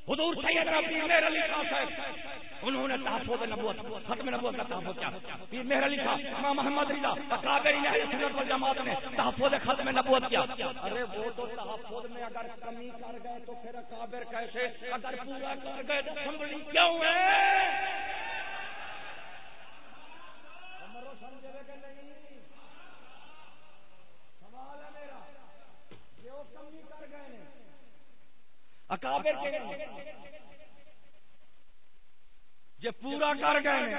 حضور سید پیر مہر علی خان صاحب، انہوں نے تحفظ نبوت، ختم نبوت کا تحفظ کیا۔ پیر مہر علی خان، امام محمد رضا اکابری نے سنت والجماعت نے تحفظ ختم نبوت کیا۔ ارے وہ تو تحفظ میں اگر کمی کر گئے تو پھر اکابر کیسے؟ اگر پورا کر گئے تو اسمبلی کیوں ہے؟ اکابر جے پورا کر گئے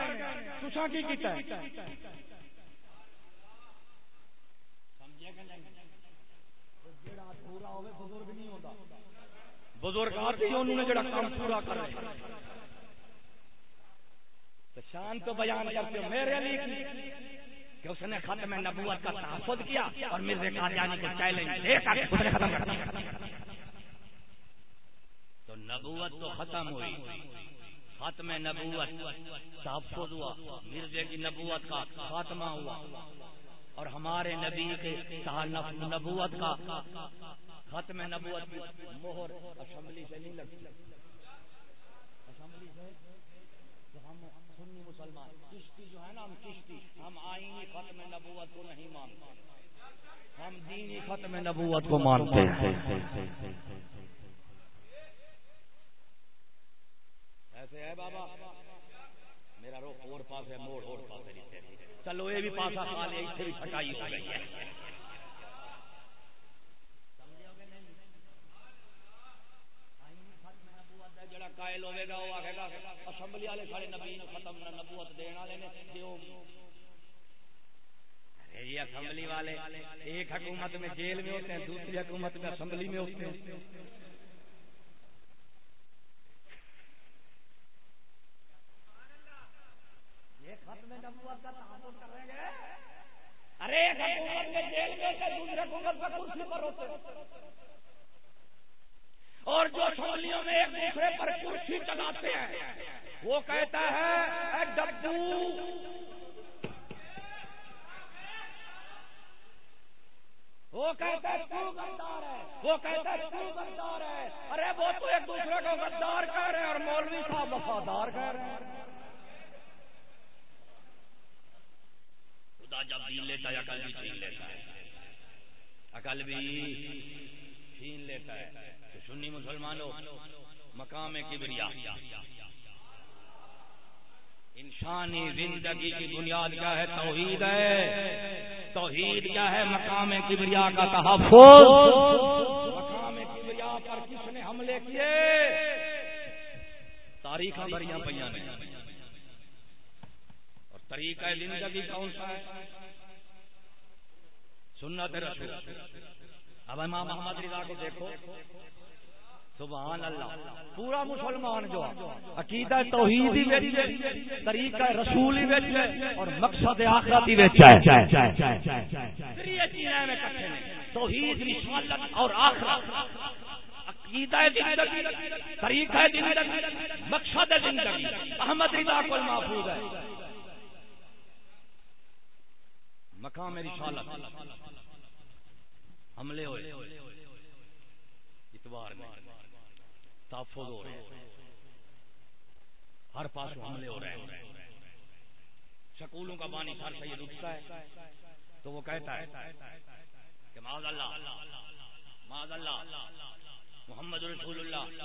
تسا کی کیتا ہے۔ بزرگ آتے ہیں انہوں نے جڑا کام پورا کر شان تو بیان کرتے ہو۔ میرے علی کی۔ کہ اس نے ختم نبوت کا تحفظ کیا اور مرزے قادیانی کو چیلنج دے کر اس نے ختم کر دیا۔ تو نبوت تو ختم ہوئی۔ ختم نبوت تحفظ ہوا۔ مرزے کی نبوت کا خاتمہ ہوا۔ اور ہمارے نبی کے نبوت کا۔ ختم نبوت مہر اسمبلی سے نہیں لگتی۔ اسمبلی سے تو ہم مسلمان کشتی جو ہے نا ہم کشتی ہم آئینی ختم نبوت کو نہیں مانتے۔ ہم دینی ختم نبوت کو مانتے ہیں۔ ایسے ہے بابا۔ میرا روح اور پاس ہے، موڑ اور پاس ہے۔ چلو، یہ بھی پاسا کھا لیا اسے بھی چھٹائی ہو گئی ہے۔ قائل ہوے گا وہ آکھے گا اسمبلی والے سارے نبی ختم نبوت دین والے نے جو یہ اسمبلی والے ایک حکومت میں جیل میں ہوتے ہیں دوسری حکومت میں اسمبلی میں ہوتے ہیں۔ ارے اور جو اسمبلیوں میں ایک دوسرے پر کرسی چلاتے ہیں، وہ کہتا ہے ڈبو۔ وہ کہتا ہے، تو غدار ہے۔ وہ کہتا ہے، تو غدار ہے۔ ارے، وہ تو ایک دوسرے کو غدار کہہ رہے ہیں اور مولوی صاحب وفادار کہہ رہے ہیں۔ خدا جب دین لیتا ہے، عقل بھی چھین لیتا ہے۔ عقل بھی۔ چھین لیتا ہے۔ تو سنی مسلمانوں، مقام کبریا۔ انسانی زندگی کی بنیاد کیا ہے؟ توحید ہے۔ توحید کیا ہے؟ مقام کبریا کا تحفظ۔ مقام کبریا پر کس نے حملے کیے؟ تاریخ بریاں پہ نہیں طریقہ زندگی کون سا ہے؟ سنت رسول۔ اب امام محمد رضا کو دیکھو۔ سبحان اللہ پورا مسلمان جو عقیدہ توحید ہی وچ ہے، طریقہ رسول ہی وچ ہے، اور مقصد آخرت ہی وچ ہے۔ تری چیزیں میں کٹھے ہیں توحید، رسالت اور آخرت۔ عقیدہ زندگی، طریقہ زندگی، مقصد زندگی۔ احمد رضا کو محفوظ ہے۔ مقام رسالت۔ حملے ہوئے۔ اتوار میں تحفظ ہو رہے ہر پاس حملے ہو رہے ہیں۔ سکولوں کا پانی ہر سید اٹھتا ہے۔ تو وہ کہتا ہے کہ معاذ اللہ معاذ اللہ، محمد رسول اللہ،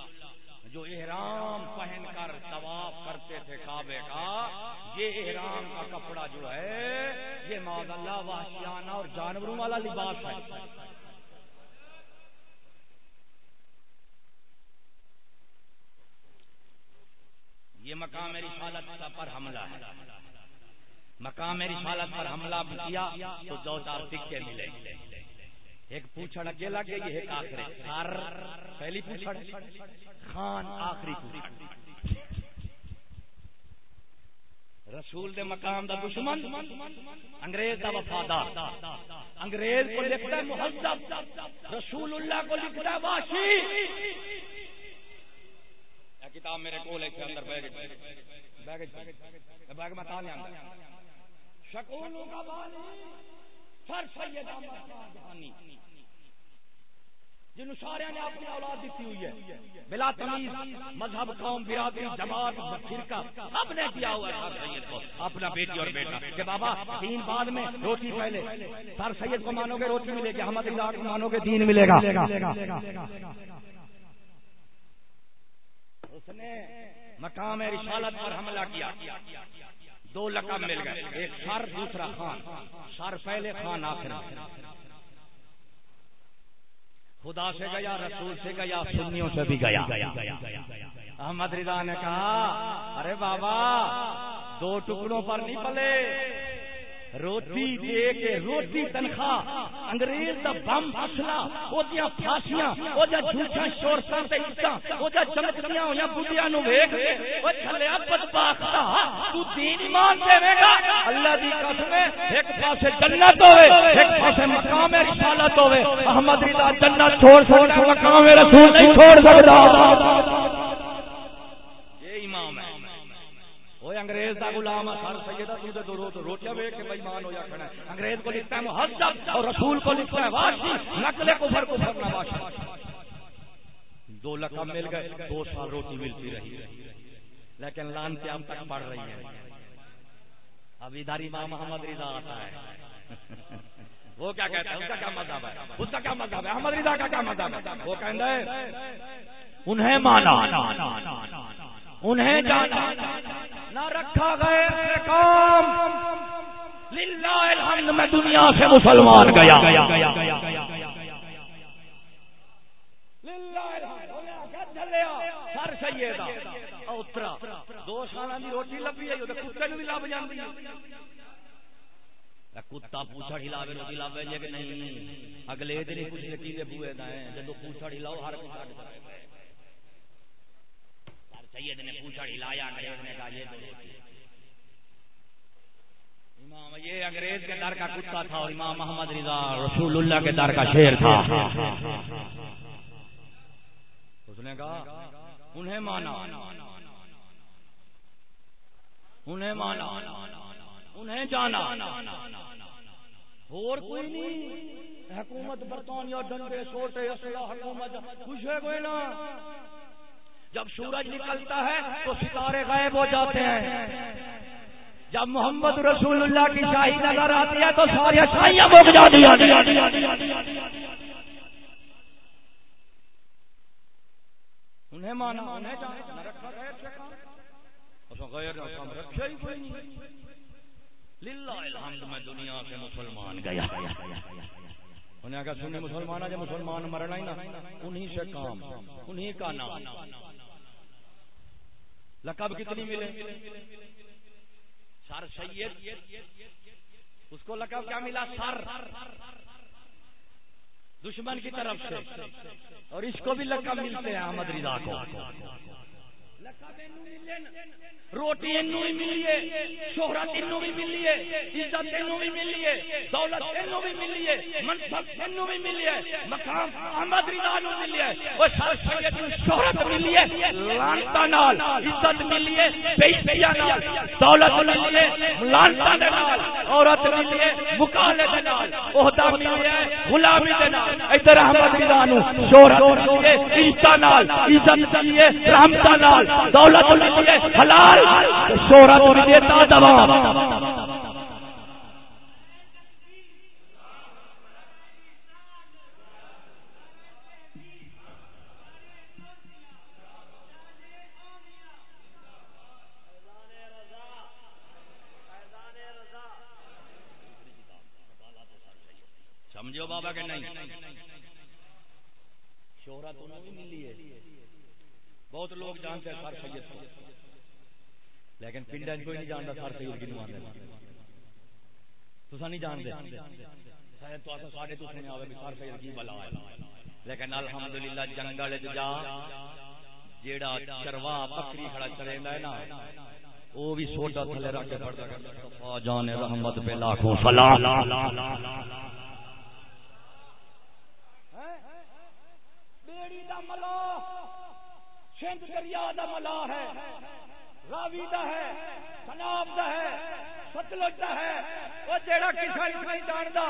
جو احرام پہن کر طواف کرتے تھے کعبے کا، یہ احرام کا کپڑا جو ہے، یہ معذ اللہ وحشیانہ اور جانوروں والا لباس ہے۔ یہ مقام رسالت پر حملہ ہے۔ مقام رسالت پر حملہ کیا تو دو چار سکے ملے۔ ایک پوچھڑ اگے لگ گئی ایک آخری۔ ہر پہلی پوچھڑ۔ خان آخری پوچھڑ۔ رسول دے مقام دا دشمن، انگریز دا وفادار۔ انگریز کو لکھتا ہے محذب رسول اللہ کو لکھتا ہے واشی کتاب میرے کول ہے اندر بیگ بیگ بیگ میں تانے اندر شکولوں کا والی سر سید احمد جہانی۔ جن سارے نے اپنی اولاد دیتی ہوئی ہے۔ بلا تمیز، مذہب قوم، برادری، جماعت، فرقہ، سب نے دیا ہوا ہے سر سید کو۔ اپنا بیٹی اور بیٹا۔ کہ بابا دین بعد میں روٹی پہلے۔ سر سید کو مانو گے روٹی ملے گی، احمد اللہ کو مانو گے، دین ملے گا۔ اس نے مقام رسالت پر حملہ کیا۔ دو لقب مل گئے۔ ایک سر، دوسرا خان۔ سر پہلے، خان آخر۔ خدا سے گیا، رسول سے گیا، سنیوں سے بھی گیا۔ احمد رضا نے کہا، ارے بابا، دو ٹکڑوں پر نہیں پلے۔ روٹی دے کے روٹی تنخواہ، انگریز دا بم فصلہ او دیاں پھاسیاں او جا جھوٹا شورتاں تے عزتاں، او جا چمکدیاں ہویاں بڈیاں نو ویکھ او چھلیا بدبختا تو دین ایمان دے گا، اللہ دی قسم ایک پاسے جنت ہوے، ایک پاسے مقام رسالت ہوے، احمد رضا جنت چھوڑ چھوڑ مقام رسول نہیں چھوڑ سکتا یہ امام ہے وہ انگریز دا غلام سر سیدہ تو دے دو روٹیاں ویکھ کے بے ایمان ہو یا کھڑا ہے۔ انگریز کو لکھتا ہے مہذب اور رسول کو لکھتا ہے واشی، نقل کفر کفر نہ واشی۔ دو لقب مل گئے، دو سال روٹی ملتی رہی۔ لیکن لان کے اب تک پڑ رہی ہے اب ادھر امام محمد رضا آتا ہے۔ وہ کیا کہتا ہے؟ اس کا کیا مذہب ہے؟ اس کا کیا مذہب ہے؟ احمد رضا کا کیا مذہب ہے؟ وہ کہتا ہے، انہیں مانا، انہیں جانا۔ نہ رکھا گئے کام۔ للہ الحمد میں دنیا سے مسلمان گیا۔ سر سیدہ۔ دو سال روٹی لبی ہے کتے بھی لب کتا ہلاوے کہ نہیں؟ اگلے دن کچھ لکیلے بوئے دائیں جب پوچھا ہلاؤ ہر پوچھا سید نے پوچھا، ہلایا انگریز نے کہا، یہ امام، یہ انگریز کے در کا کتا تھا اور امام محمد رضا رسول اللہ کے در کا شیر تھا۔ اس نے کہا، انہیں مانا۔ انہیں مانا۔ انہیں جانا۔ اور کوئی نہیں۔ حکومت برطانیہ ڈنڈے سوٹے اسلحہ حکومت، کچھ ہے کوئی نہ جب سورج نکلتا ہے تو ستارے غائب ہو جاتے ہیں۔ جب محمد رسول اللہ کی شاہی نظر آتی ہے تو ساری شاہیاں بک جاتی انہیں مانا، انہیں غیر رکھا ہی کوئی نہیں۔ للہ الحمد میں دنیا سے مسلمان گیا۔ انہیں کہا، سنی مسلمان جب مسلمان مرنا ہی نا انہی سے کام، انہی کا نام۔ لقب کتنی ملے؟ سر سید۔ اس کو لقب کیا ملا؟ سر۔ دشمن کی طرف سے۔ اور اس کو بھی لقب ملتے ہیں احمد رضا کو۔ روٹی انو بھی ملیے شہرت انو بھی ملیے عزت انو بھی ملیے دولت انو بھی ملیے منصب انو بھی ملیے مقام احمد رضا نو ملیے وہ سر سید شہرت ملیے لانتا نال عزت ملیے بیشتیا نال دولت ملیے لانتا نال عورت ملیے مکالے نال عہدہ ملیے غلامی نال ادھر احمد رضا نو شہرت ملیے عزت نال عزت ملیے رحمت نال دولت ملیے حلال شہرت ملیے تازہ سمجھو بابا کہ نہیں؟ شہرت انہوں بھی ملی بہت لوگ جانتے ہیں سر سید کو۔ لیکن پنڈا کوئی نہیں جانتا سر سید کی نمان تو نہیں جانتے۔ شاید تو ساڑھے تو سنے آوے سر سید کی بلا ہے۔ لیکن الحمدللہ جنگل جا، جیڑا چروا بکری کھڑا چرے ہے نا وہ بھی سوٹا تھلے رکھ کے پڑتا کرتا جان رحمت پہ لاکھوں سلام بیڑی دا ملا سندھ دریا دا ملا ہے، راوی دا ہے، سناب دا ہے ستلج دا ہے۔ وہ جیڑا کسا نہیں جاندا،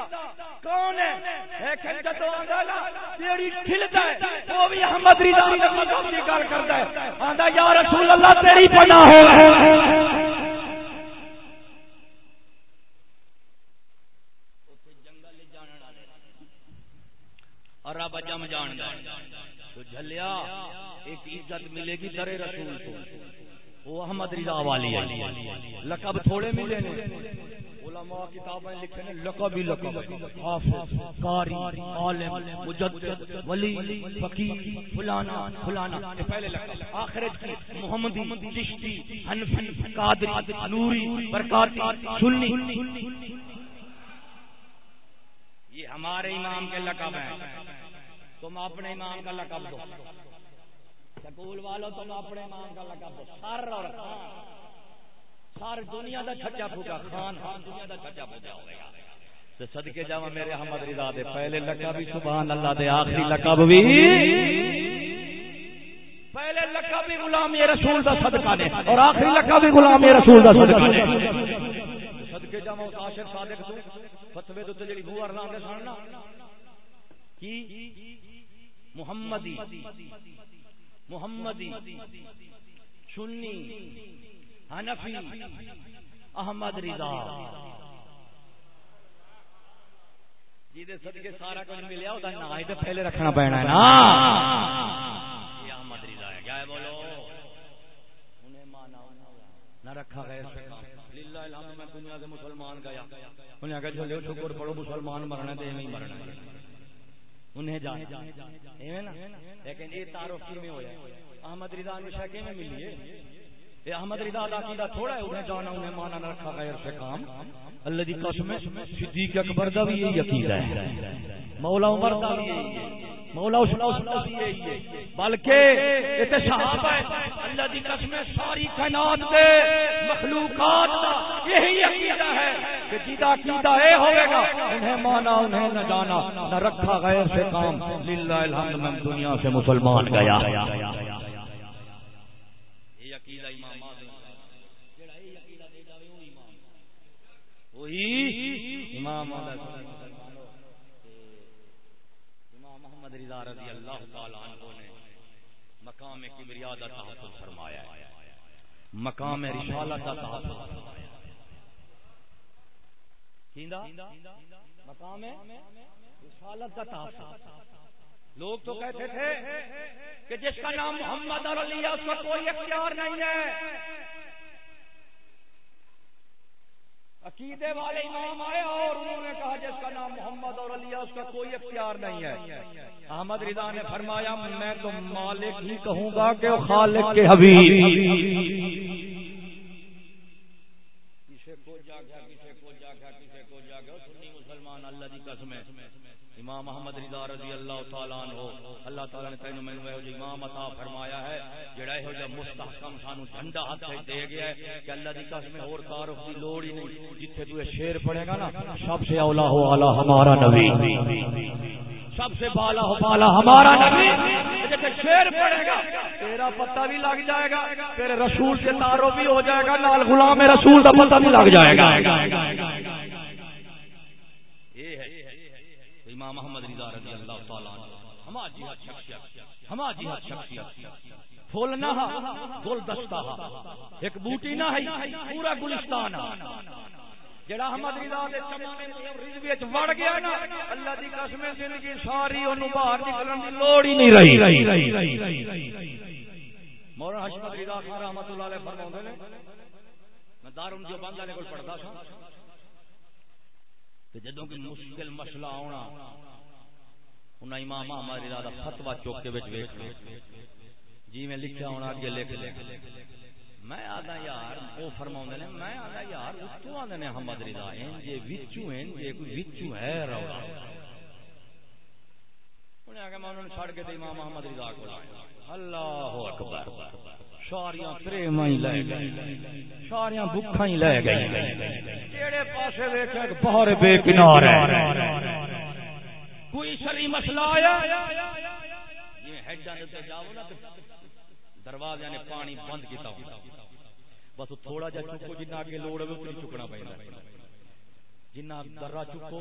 کون ہے؟ لیکن جدو آندا نا بیڑی کھلدا ہے، وہ بھی احمد رضا دا مذہب دی گل کردا ہے۔ آندا، یا رسول اللہ، تیری پناہ ہو۔ اور رب جم جان تو جھلیا، ایک عزت ملے گی در رسول کو۔ وہ احمد رضا والی ہے۔ لقب تھوڑے ملے نے۔ علماء کتابیں لکھے نے، لقب ہی لقب حافظ، قاری، عالم، مجدد، ولی، فقیہ، فلانا فلانا۔ یہ پہلے لقب آخرت کی محمدی، چشتی، حنفی، قادری، نوری، برکاتی، سنی۔ یہ ہمارے امام کے لقب ہیں۔ تم اپنے امام کا لقب دو۔ سکول والو، تم اپنے امام کا لقب دو۔ سر اور خان۔ سر دنیا دا چھچا پھوٹا خان۔ خان دنیا دا چھچا پھوٹا ہوئے گا تو صدقے جاوا میرے احمد رضا دے پہلے لقب بھی سبحان اللہ دے آخری لقب بھی پہلے لکھا بھی غلام رسول دا صدقہ نے، اور آخری لکھا بھی غلام رسول دا صدقہ نے۔ صدقے جاواں اس عاشق صادق تو فتوی تو تے جڑی بوار نام دے سننا کی؟ محمدی. محمدی. سنی. حنفی. احمد رضا. جی صدقے سارا کچھ ملیا پہلے رکھنا پینا ہے نا۔ یہ احمد رضا ہے۔ کیا ہے بولو؟ انہیں مانا نہ رکھا گیا للہ الحمد، میں دنیا سے مسلمان گیا۔ انہیں کہا شکر پڑھو، مسلمان مرنا مرنا انہیں جا لیکن یہ تعارف میں ہویا؟ احمد رضا ہمیشہ کے میں ملی ہے؟ یہ احمد رضا دا عقیدہ تھوڑا ہے، انہیں جانا، انہیں مانا نہ رکھا، غیر سے کام۔ اللہ دی قسم صدیق اکبر دا بھی یہی عقیدہ ہے۔ مولا عمر دا بھی یہی ہے۔ مولا عثمان بلکہ یہ صحابہ ہے اللہ دی قسم ساری کائنات دے مخلوقات دا یہی عقیدہ ہے کہ جیدا عقیدہ اے ہوے گا، انہیں مانا، انہیں نہ جانا، نہ رکھا غیر سے کام۔ للہ الحمد، میں دنیا سے مسلمان گیا۔ یہ عقیدہ امام وہی امام امام محمد رضی اللہ تعالی عنہ نے مقام کبریا کا تحفظ فرمایا ہے۔ مقام رسالت کا تحفظ فرمایا مقام رسالت کا تحفظ۔ لوگ تو کہتے تھے کہ جس کا نام محمد اور علی اس کا کوئی اختیار نہیں ہے۔ عقیدے والے امام آئے اور انہوں نے کہا جس کا نام محمد اور علی اس کا کوئی اختیار نہیں ہے۔ احمد رضا نے فرمایا، میں تو مالک ہی کہوں گا کہ خالق کے حبیب۔ کسے کو جاگا، کسے کو جاگا، کسے کو جاگا، سنی مسلمان، اللہ کی قسم ہے۔ امام محمد رضا رضی اللہ تعالیٰ عنہ، اللہ تعالیٰ نے تینوں میں وہ جی امام عطا فرمایا ہے، جڑا یہ جو مستحکم سانو جھنڈا ہاتھ سے دے گیا ہے کہ اللہ دی قسم اور تعارف دی لوڑ ہی نہیں، جتھے تو یہ شعر پڑھے گا نا، سب سے اولا ہو اعلی ہمارا نبی۔ سب سے بالا ہو بالا ہمارا نبی۔ جتھے شعر پڑھے گا، تیرا پتہ بھی لگ جائے گا، تیرے رسول سے تعارف بھی ہو جائے گا، نال غلام رسول کا پتہ بھی لگ جائے گا یہ ہے امام محمد رضا رضی اللہ تعالی ہما جہاد شخصیت، ہما جہاد شخصیت۔ پھول نہ گل دستہ ایک بوٹی نہ ہے پورا گلستان جڑا احمد رضا دے چمنے رضوی وچ وڑ گیا نا، اللہ دی قسم زندگی ساری اونوں باہر نکلن دی لوڑ ہی نہیں رہی۔ مولانا حشمت رضا خان رحمتہ اللہ علیہ فرماوندے نے، میں دارم جو بندہ نے کول پڑھدا سا جدو کہ مشکل مسئلہ آنا انہیں امام ہماری رضا فتوا چوک کے بچ ویچ جی میں لکھا ہونا، اگے لکھ لکھ میں آدھا یار، وہ فرماؤں نے، میں آدھا یار اتو آدھا نے حمد رضا ہیں یہ وچو ہیں یہ کوئی وچو ہے روڑا انہیں آگے میں انہوں نے چھڑ کے دے امام محمد رضا کو لائے اللہ اکبر۔ ساریاں پریماں ہی لے گئی ساریاں بکھاں ہی لے گئی کیڑے پاسے ویکھے کہ بہر بے کنار ہے۔ کوئی شری مسئلہ آیا؟ یہ ہیڈاں تے جاؤ نا دروازے نے پانی بند کیتا ہوں بس تھوڑا جا چکو جنہ اگے لوڑ ہے اتنی چکنا پیندا جنہ درا چکو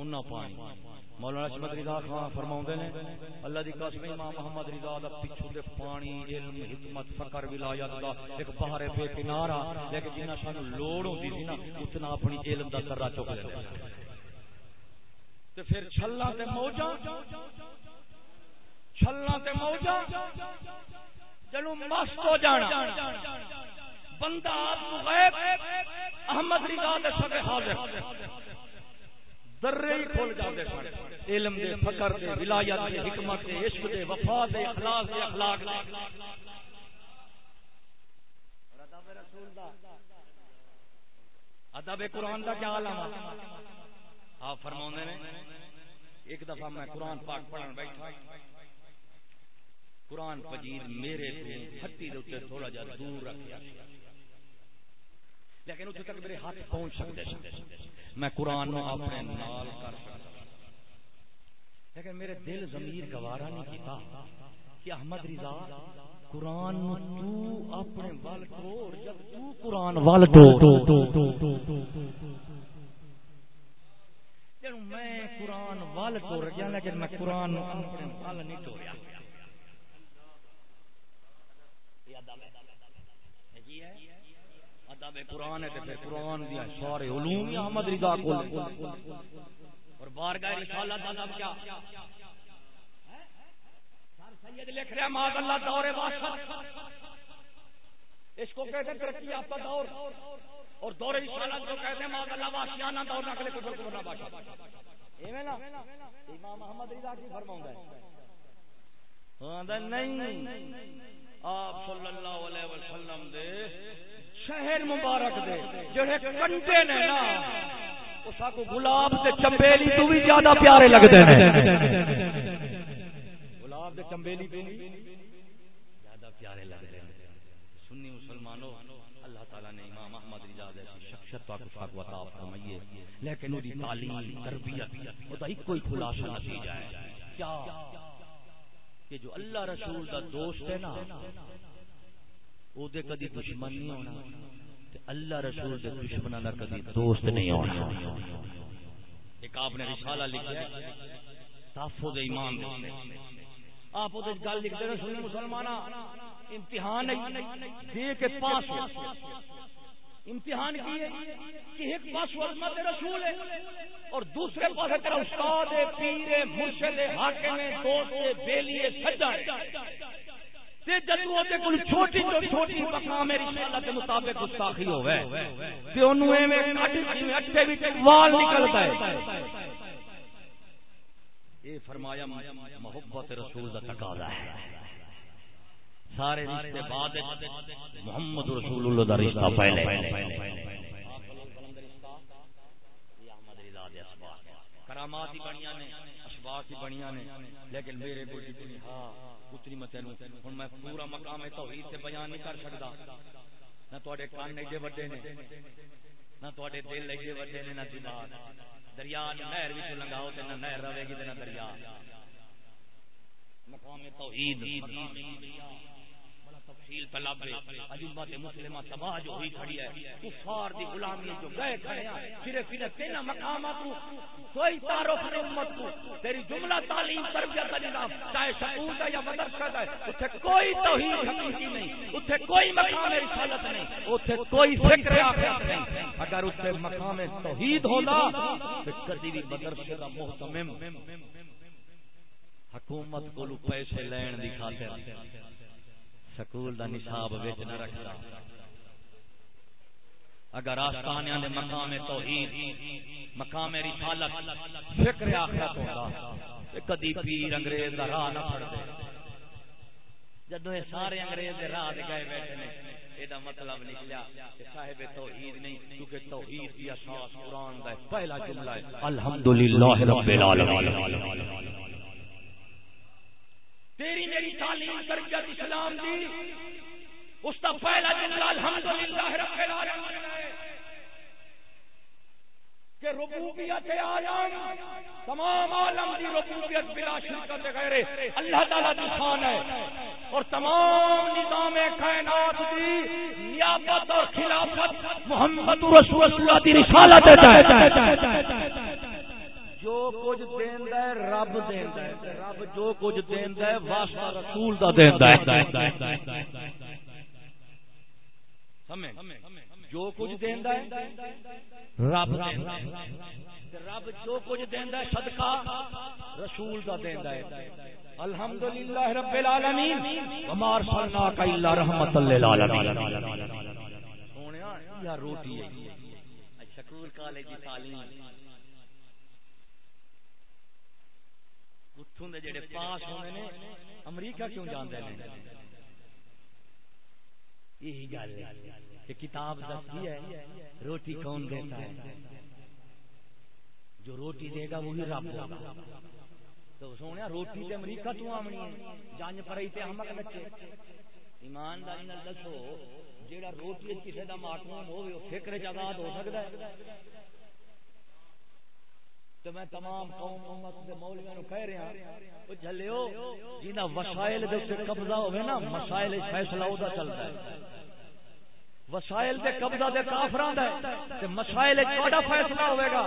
انہاں پانی۔ مولانا احمد رضا خان فرماوندے نے، اللہ دی قسم امام محمد رضا دا پیچھے دے پانی، علم، حکمت، فقر، ولایت دا ایک بہار بے کنارا لیکن جنہ سانو لوڑ ہوندی سی نا، اتنا اپنی علم دا درا چک لے تے پھر چھلا تے موجا چھلا تے موجا جنو مست ہو جانا۔ بندہ آپ غیب، احمد رضا دے سب حاضر۔ درے ہی کھول جاندے سن۔ علم دے فقر دے، ولایت دے، حکمت دے، عشق دے، وفا دے، اخلاص دے، اخلاق دے۔ ادب قرآن دا کیا عالم آپ فرماؤں نے، ایک دفعہ میں قرآن پاک پڑھن بیٹھا۔ قرآن پجید میرے ہٹی دے تھوڑا جا دور رکھیا لیکن اتنے تک میرے ہاتھ پہنچ سکتے میں قرآن اپنے نال کر سکتا لیکن میرے دل ضمیر گوارا نہیں کیتا کہ احمد رضا قرآن تو اپنے ول توڑ جب تو قرآن ول توڑ میں قرآن ول توڑ گیا لیکن میں قرآن اپنے ول نہیں توڑیا۔ ادب قرآن ہے پھر قرآن دیا سارے علوم احمد رضا کو اور بارگاہ رسالت ادب کیا؟ سید لکھ رہا ماذ اللہ دور واسط اس کو کہتے ہیں ترقی یافتہ دور۔ اور دور رسالت کو کہتے ہیں ماذ اللہ واسیانہ دور نقل کفر کو بنا باشا۔ ایویں نا؟ امام احمد رضا کی فرماؤں ہے ہاں نہیں۔ آپ صلی اللہ علیہ وسلم دے شہر مبارک دے، جڑے کنٹے نے نا اسا کو گلاب تے چمبیلی تو بھی زیادہ پیارے لگدے نے گلاب دے چمبیلی تو زیادہ پیارے لگدے نے سنی مسلمانوں، اللہ تعالی نے امام احمد رضا جیسی شخصیت پاک پاک عطا فرمائیے لیکن اودی تعلیم، تربیت او دا ایک کوئی خلاصہ نتیجہ ہے کیا؟ کہ جو اللہ رسول دا دوست ہے نا او دے کدی دشمن نہیں ہونا۔ تے اللہ رسول دے دشمناں دا کدی دوست نہیں ہونا۔ ایک آپ نے رسالہ لکھا ہے۔ تحفظ ایمان دے۔ آپ او دے گل لکھتے ہیں سنی مسلماناں امتحان دے کے پاس۔ امتحان کی ہے کہ ایک پاس عظمت رسول ہے اور دوسرے پاس تیرا استاد ہے پیر ہے مرشد ہے حاکم ہے دوست ہے بیلی ہے سجا ہے۔ تے جدوں تے کوئی چھوٹی تو چھوٹی مقام رسالت کے مطابق گستاخی ہوے تے اونوں ایویں کٹ جویں اٹھے وچ وال نکلدا ہے۔ اے فرمایا، محبت رسول دا تقاضا ہے۔ سارے رشتے بعد محمد رسول اللہ دا رشتہ پہلے۔ کرامات ہی بڑیاں نے۔ لباس ہی بنیا نے۔ لیکن میرے بولی بولی ہاں اتنی میں تینوں، ہن میں پورا مقام توحید سے بیان نہیں کر سکتا۔ نہ تواڈے کان ایڈے وڈے نے، نہ تواڈے دل ایڈے وڈے نے، نہ دماغ۔ دریا نہر وچ لنگاؤ تے نہ نہر رہے گی تے نہ دریا۔ مقام توحید تفصیل طلب امت مسلمہ تباہ جو ہوئی کھڑی ہے۔ کفار دی غلامی جو گئے کھڑے ہیں۔ صرف صرف تین مقامات کوئی تعارف نہیں امت کو۔ تیری جملہ تعلیم تربیت کا نظام چاہے سکول ہے یا مدرسہ ہے، اتھے کوئی توحید حقیقی نہیں۔ اتھے کوئی مقام رسالت نہیں۔ اتھے کوئی فکر آخرت نہیں۔ اگر اتھے مقام توحید ہونا تو کدی بھی مدرسے کا محتمم حکومت کو پیسے لین دی خاطر۔ سکول دا نصاب وچ نہ رکھدا اگر آستانیاں دے مقام توحید، مقام رسالت، فکر آخرت ہوندا، تے کدی پیر انگریز دا راہ نہ پھڑ دے جدوں یہ سارے انگریز دے راہ دے گئے بیٹھے نے، ایدا مطلب نکلیا کہ صاحب توحید نہیں، کیونکہ توحید کی اساس قرآن دا پہلا جملہ ہے، الحمدللہ رب العالمین۔ تیری میری تعلیم تربیت اسلام دی۔ اس کا پہلا جملہ الحمدللہ رب العالمین کہ ربوبیت عالم، تمام عالم دی ربوبیت بلا شرکت غیر۔ اللہ تعالی دی شان ہے۔ اور تمام نظام کائنات دی نیابت اور خلافت محمد رسول اللہ دی رسالت ہے۔ جو کچھ دیندا ہے رب دیندا ہے، رب جو کچھ دیندا ہے، واسطہ رسول دا دیندا ہے۔ سمجھ؟ جو کچھ دیندا ہے، رب دیندا ہے۔ رب جو کچھ دیندا ہے، صدقہ رسول دا دیندا ہے۔ الحمدللہ رب العالمین۔ وما ارسلناک الا رحمت للعالمین۔ سونیا روٹی ہے؟ سکول کالج کی تعلیم۔ اتوں دے جڑے پاس ہونے نے، امریکہ کیوں جاندے نے؟ یہی گل ہے کہ کتاب دستی ہے، روٹی کون دیتا ہے؟ جو روٹی دے گا وہی رب ہوگا۔ تو سونے، روٹی تے امریکہ تو آمنی ہے جانج پرائی تے احمق بچے۔ ایمانداری نال دسو، جیڑا روٹی کسی دا معقوم ہوے او فکر چ آزاد ہو سکدا ہے۔ تو میں تمام قوم امت دے مولویاں نو کہہ رہا او جھلیو جینا وسائل دے تے قبضہ ہوے نا، مسائل فیصلہ او دا چلدا ہے۔ وسائل دے قبضہ دے کافراں دا تے مسائل تہاڈا فیصلہ ہوے گا۔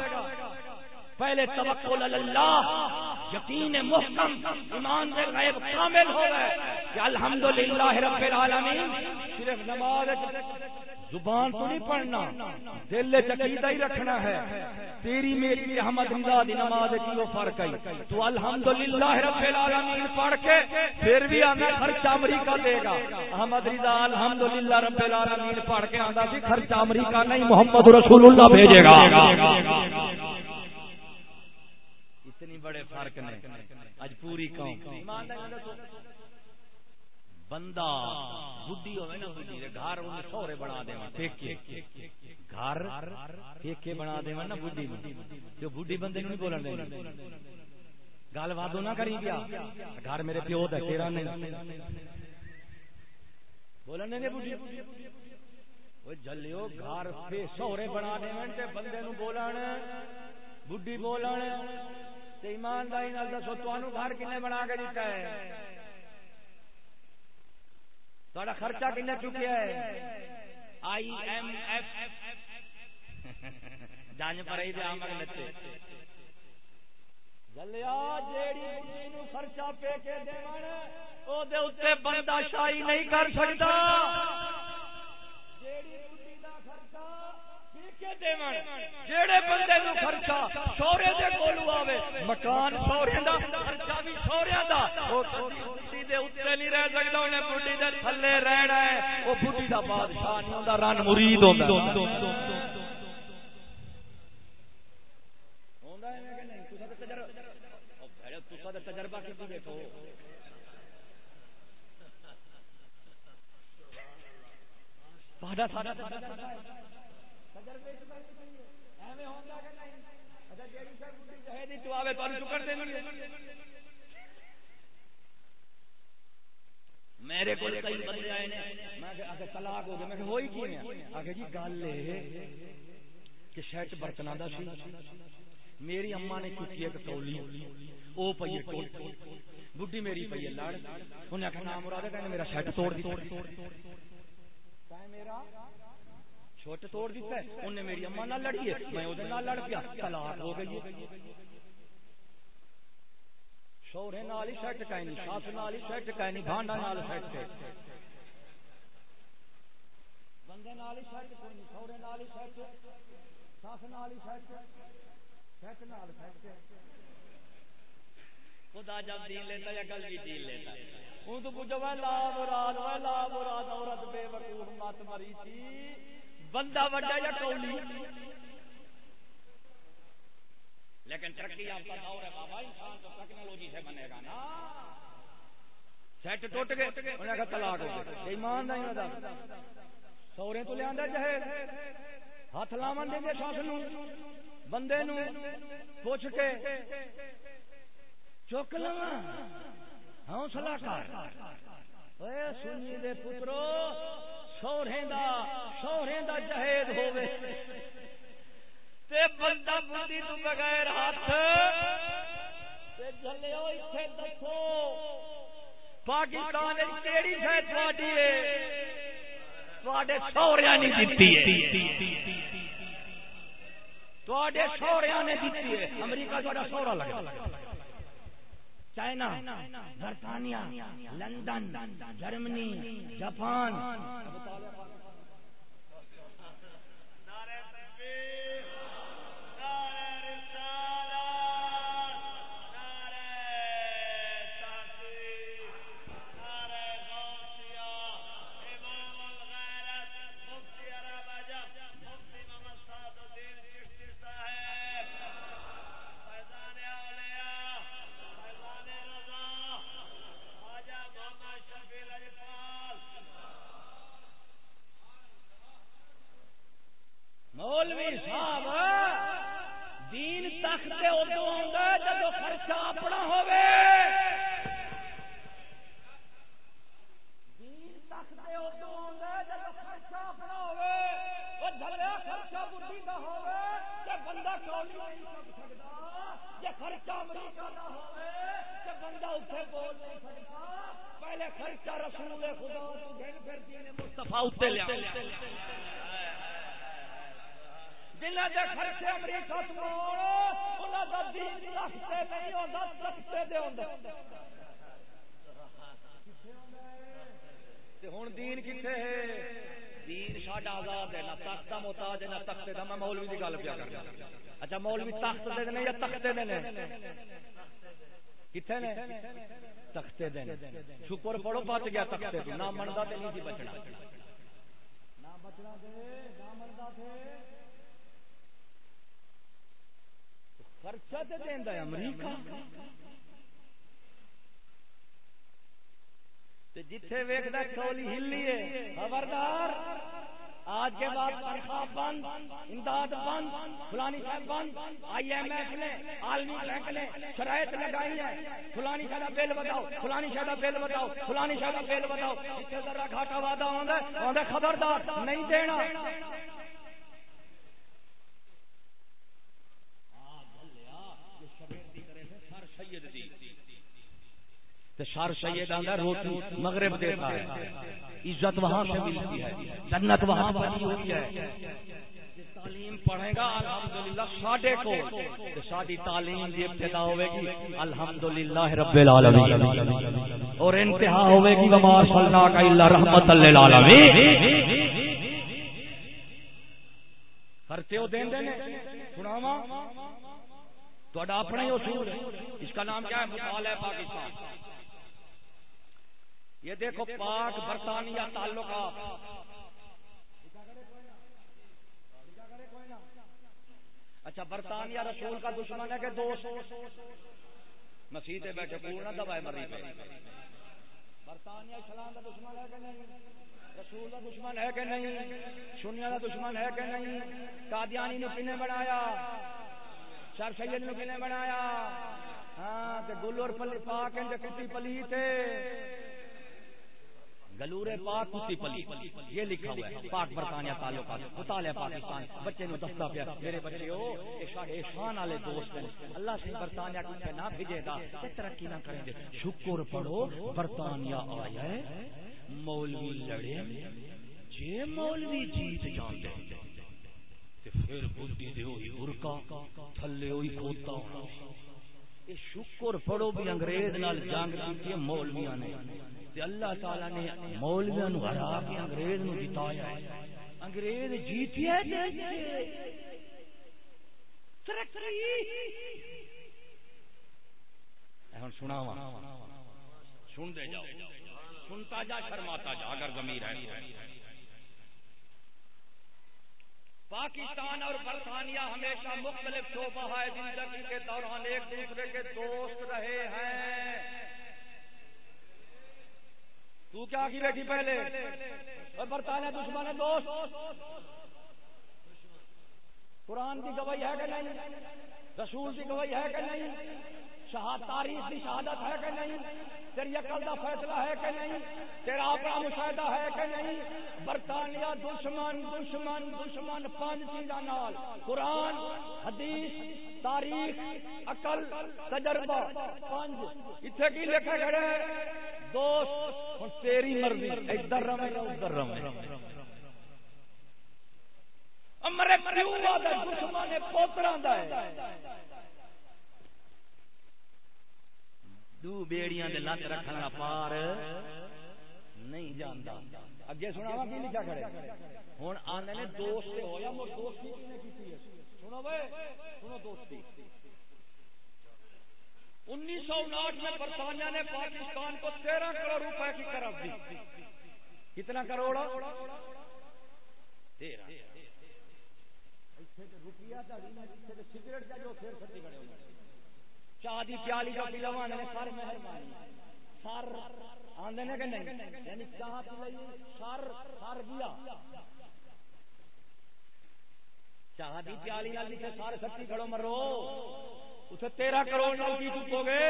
پہلے توکل اللہ، یقین محکم، ایمان دے غیب کامل ہوے کہ الحمدللہ رب العالمین، صرف نماز زبان تو نہیں پڑھنا دل عقیدہ ہی رکھنا ہے۔ تیری میری احمد رضا دی نماز کی وہ فرق ہے تو الحمدللہ رب العالمین پڑھ کے پھر بھی آنا خرچہ امریکہ دے گا۔ احمد رضا الحمدللہ رب العالمین پڑھ کے آندا سی خرچہ امریکہ نہیں محمد رسول اللہ بھیجے گا۔ اتنی بڑے فرق نے۔ اج پوری قوم۔ بندہ بڈی ہوے نا بڈی دے، گھر اون سورے بنا دے ٹھیکے گھر ٹھیکے بنا دے نا بڈی جو بڈی بندے نوں نہیں بولن دے گل وادو نہ کری گیا گھر میرے پیو دا تیرا نہیں بولن دے بڈی او جلیو، گھر پہ سورے بنا دے تے بندے نوں بولن۔ بڈی بولن۔ تے ایمانداری نال دسو، تانوں گھر کنے بنا کے دتا ہے۔ تھوڑا خرچہ کن چکیا ہے؟ آئی ایم ایف جان پر ہی جلیا جیڑی بڑی نو خرچہ پے کے دیوان او دے اوتے بندہ شاہی نہیں کر سکتا۔ جیڑی بڑی دا خرچہ پے کے دیوان جیڑے بندے نو خرچہ سورے دے کولو آوے، مکان سورے دا، خرچہ بھی سورے دا۔ او دے اوتے نہیں رہ سکدا اونے دے تھلے رہنا ہے۔ او دا بادشاہ نہیں ہوندا، رن مرید ہوندا ہوندا ہے کہ نہیں؟ تساں تے تجربہ او بھڑے تساں تے تجربہ بیٹھو تجربے ایویں ہوندا کہ نہیں؟ اچھا جیڑی شے دی تو آوے چکر میرے کو کئی بندے آئے نے میں کہ اگے طلاق ہو گیا میں کہ ہوئی ہے؟ اگے جی گل اے کہ برتنا دا سی۔ میری اما نے چکی ایک تولی او پئی ٹوٹ بڈھی میری پئی لڑ۔ انہیں آخر نام مراد ہے میرا شرٹ توڑ دی میرا چھوٹ توڑ دیتا ہے انہیں میری اما نہ لڑی ہے میں لڑ پیا طلاق ہو گئی شوہرے نال ہی سیٹ کہنی ساس نال ہی سیٹ کہنی بھانڈا نال سیٹ بندے نال ہی سیٹ کوئی نہیں شوہرے نال ہی سیٹ ساس نال ہی سیٹ سیٹ نال سیٹ خدا جب دین لیتا یا گل بھی دین لیتا۔ ہوں تو پوچھو وہ لا مراد وہ لا مراد، عورت بے وقوف، مت مری تھی بندہ وڈا یا کولی لیکن ترقی یافتہ دور ہے بابا، انسان تو ٹیکنالوجی سے بنے گا نا۔ سیٹ ٹوٹ گئے انہیں کہا طلاق ہو گیا ایمان نہیں ہوتا۔ سورے تو لیا جہے ہاتھ لاون دیں گے ساس نو بندے نو پوچھ کے چک لوا حوصلہ کر۔ اے سنی دے پترو، سورے دا سورے دا جہیز ہوے تے بندہ بندی تو بغیر ہاتھ تے جلے ایتھے دسو۔ پاکستان وچ کیڑی شے تواڈی ہے۔ تواڈے سوریاں نے دتی ہے۔ تواڈے سوریاں نے دتی ہے۔ امریکہ تواڈا سورا لگا۔ چائنا، برطانیہ، لندن، جرمنی، جاپان۔ مولوی صاحب، دین تخت ادو آ جب خرچہ اپنا ہوے دین تخت جب خرچہ اپنا ہوے جھلیا خرچہ ہوے بندہ کولی نہیں امریکہ دا بندہ بول نہیں پہلے خرچہ رسول خدا تو گھن پھر دین لیا۔ جنہ دے خرچے امریکہ تو انہاں دا دین رکھتے نہیں ہوندا رکھتے دے ہوندا۔ تے ہن دین کتے ہے؟ دین ساڈا آزاد ہے نہ تخت محتاج ہے نہ تختے دا۔ میں مولوی دی گل پیا کر اچھا مولوی تخت دے نے یا تختے دے نے؟ کتنے نے؟ تختے دے شکر پڑھو بچ گیا تختے تو۔ نہ مندا تے نہیں بچنا۔ نہ بچنا دے نہ مندا تھے خرچہ تے دیندا ہے امریکہ۔ جتھے ویکدا چولی ہلی ہے۔ خبردار۔ آج کے بعد تنخواہ بند، امداد بند، فلانی صاحب بند آئی ایم ایف نے، عالمی بینک نے شرائط لگائی ہے فلانی شاید بل بتاؤ، فلانی شاید بل بتاؤ، فلانی شاید بل بتاؤ۔ جتنے ذرا گھاٹا وعدہ آدھا خبردار۔ نہیں دینا۔ شار سید آدھا روٹی مغرب دیتا ہے عزت وہاں سے ملتی ہے، جنت وہاں بنی ہوئی ہے۔ تعلیم پڑھے گا، الحمدللہ ساڈے کو ساری تعلیم دی ابتدا ہوے گی۔ الحمدللہ رب العالمین۔ اور انتہا ہوے گی وما صلی کا الا رحمت للعالمین۔ خرچے او دین دے سناواں؟ تہاڈا اپنا ہی اصول ہے۔ اس کا نام کیا ہے؟ مطالعہ پاکستان۔ یہ دیکھو پاک برطانیہ تعلقات اچھا برطانیہ رسول کا دشمن ہے کہ دوست؟ مسیح بیٹھے پورنا دبائے مری برطانیہ اسلام کا دشمن ہے کہ نہیں؟ رسول کا دشمن ہے کہ نہیں؟ سنیا کا دشمن ہے کہ نہیں؟ قادیانی نے کنے بنایا؟ سر سید نے کنے بنایا؟ ہاں کہ گل اور پلی پاک پلی تھے گلور پاک کتی پلی۔ یہ لکھا ہوا ہے پاک برطانیہ تعلقات مطالعہ پاکستان بچے نو دستا پیا۔ میرے بچے ہو شان والے دوست ہیں۔ اللہ سے برطانیہ کو نہ بھیجے گا۔ ترقی نہ کریں گے۔ شکر پڑھو برطانیہ آیا ہے۔ مولوی لڑے۔ جے مولوی جیت جاندے۔ تے پھر بڈی دے ہوئی برکا تھلے ہوئی کھوتا ہونا کہ شکر پڑھو بھی انگریز نال جنگ کی مولویاں نے۔ تے اللہ تعالی نے مولویاں نو ہرا کے انگریز نو جتایا ہے۔ انگریز جیتیا ہے ترقی۔ ہن سناواں۔ سن دے جاؤ۔ سنتا جا، شرماتا جا، اگر ضمیر ہے۔ پاکستان اور برطانیہ ہمیشہ مختلف شعبہ ہے، زندگی کے دوران ایک دوسرے کے دوست رہے ہیں۔ تو کیا کی بیٹھی پہلے؟ اور برطانیہ دشمن ہے، دوست۔ قرآن کی گواہی ہے کہ نہیں؟ رسول کی گواہی ہے کہ نہیں؟ شہاد تاریخ کی شہادت ہے کہ نہیں؟ تیری عقل کا فیصلہ ہے کہ نہیں؟ تیرا اپنا مشاہدہ ہے کہ نہیں؟ برطانیہ دشمن دشمن دشمن، پانچ چیزاں نال۔ قرآن، حدیث، تاریخ، عقل، تجربہ۔ پانچ۔ اتنے کی لکھے کھڑے دوست تیری مرضی۔ ادھر رہے یا ادھر رہے امرے کیوں دشمن پوترا ہے۔ دو بیڑیاں دے لت رکھنا پار نہیں جاندا۔ اگے سناوا کی لکھا کھڑے ہن آندے نے دوست ہو یا مو دوستی کنے کیتی ہے؟ سنو بے سنو دوستی۔ انیس سو اناٹھ میں برطانیہ نے پاکستان کو تیرہ کروڑ روپے کی طرف دی۔ کتنا کروڑ؟ تیرہ۔ روپیہ دا سگریٹ کا جو پھر سچی کھڑے ہوئے چاہ دی پیالی کا پلوان نے سر مہربانی سر آندے نے کہ نہیں؟ یعنی چاہ پی سر سر دیا۔ چاہ دی پیالی نال جتھے سر سچی کھڑو مرو اسے تیرہ کروڑ نال کی چکو گے۔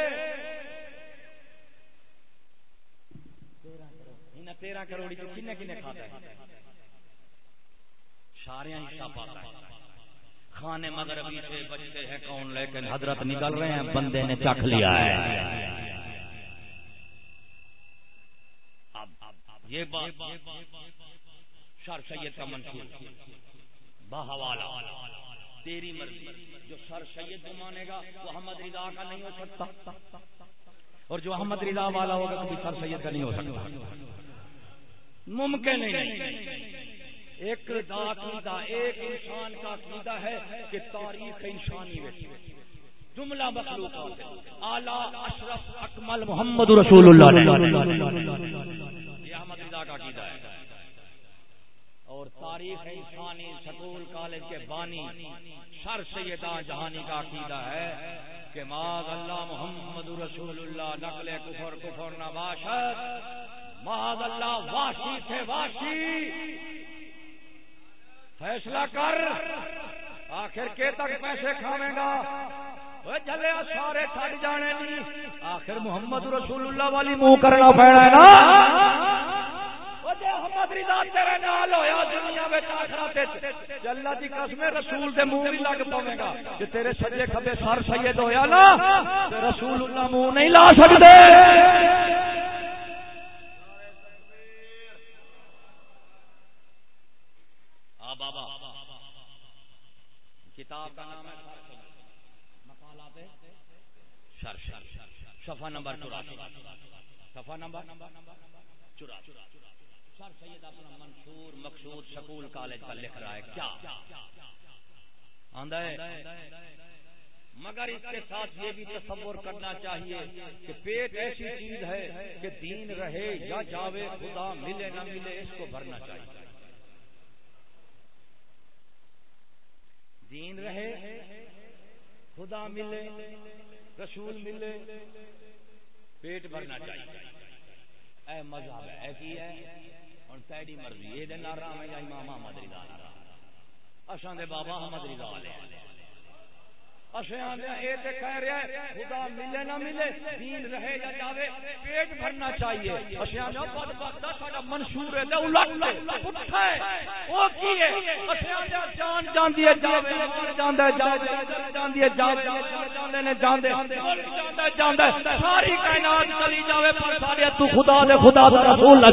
تیرہ کروڑی تو کنے کنے کھاتا ہے۔ سارے حصہ پاتا ہے۔ خانے مغربی سے بچتے ہیں کون؟ لیکن حضرت نکل رہے ہیں، بندے نے چکھ لیا ہے۔ یہ بات سر سید کا منصور بہوالا تیری مرضی۔ جو سر سید کو مانے گا، وہ احمد رضا کا نہیں ہو سکتا۔ اور جو احمد رضا والا ہوگا، کبھی سر سید کا نہیں ہو سکتا۔ ممکن نہیں ایک عقیدہ ایک انسان کا عقیدہ ہے کہ تاریخ انسانی جملہ مخلوق اعلی اشرف اکمل محمد رسول اللہ یہ احمد رضا کا عقیدہ ہے۔ اور تاریخ انسانی سکول کالج کے بانی سر سیدہ جہانی کا عقیدہ ہے کہ ماض اللہ محمد رسول اللہ، نقل کفر کفر نباشت ماض اللہ، واشی سے واشی۔ فیصلہ کر۔ آخر کے تک پیسے کھاوے گا۔ جلے سارے چھڑ جانے نہیں آخر محمد رسول اللہ والی منہ کرنا پینا ہے نا۔ محمد رضا تیرے نال ہویا دنیا وچ آخرت اللہ دی قسم رسول دے منہ نہیں لگ پاوے گا۔ کہ تیرے سجے کھبے سر سید ہویا نا رسول اللہ منہ نہیں لا سکدے۔ کتاب کا نام ہے مقالات صفحہ نمبر چوراسی۔ صفحہ نمبر چوراسی۔ سر سید اپنا منصور مقصود سکول کالج کا لکھ رہا ہے۔ کیا؟ آندا ہے۔ مگر اس کے ساتھ یہ بھی تصور کرنا چاہیے کہ پیٹ ایسی چیز ہے کہ دین رہے یا جاوے، خدا ملے نہ ملے، اس کو بھرنا چاہیے۔ دین رہے، خدا ملے، رسول ملے، پیٹ بھرنا چاہیے۔ اے مذہب ہے ایسی ہے؟ اور تیری مرضی، یہ دن آرام ہے یا امام احمد رضا اشان دے بابا احمد رضا علیہ خدا ملے نہ ملے، دین رہے یا جاوے، پیٹ بھرنا چاہیے۔ منشور ہے ہے جان جان ساری کائنات چلی جاوے، پر سارے تو خدا دے، خدا دا رسول نہ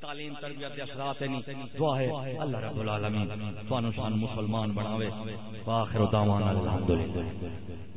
تعلیم، تربیت دے اثرات نہیں۔ دعا ہے، اللہ رب العالمین بانو شان مسلمان بناوے۔ واخر دعوانا الحمدللہ۔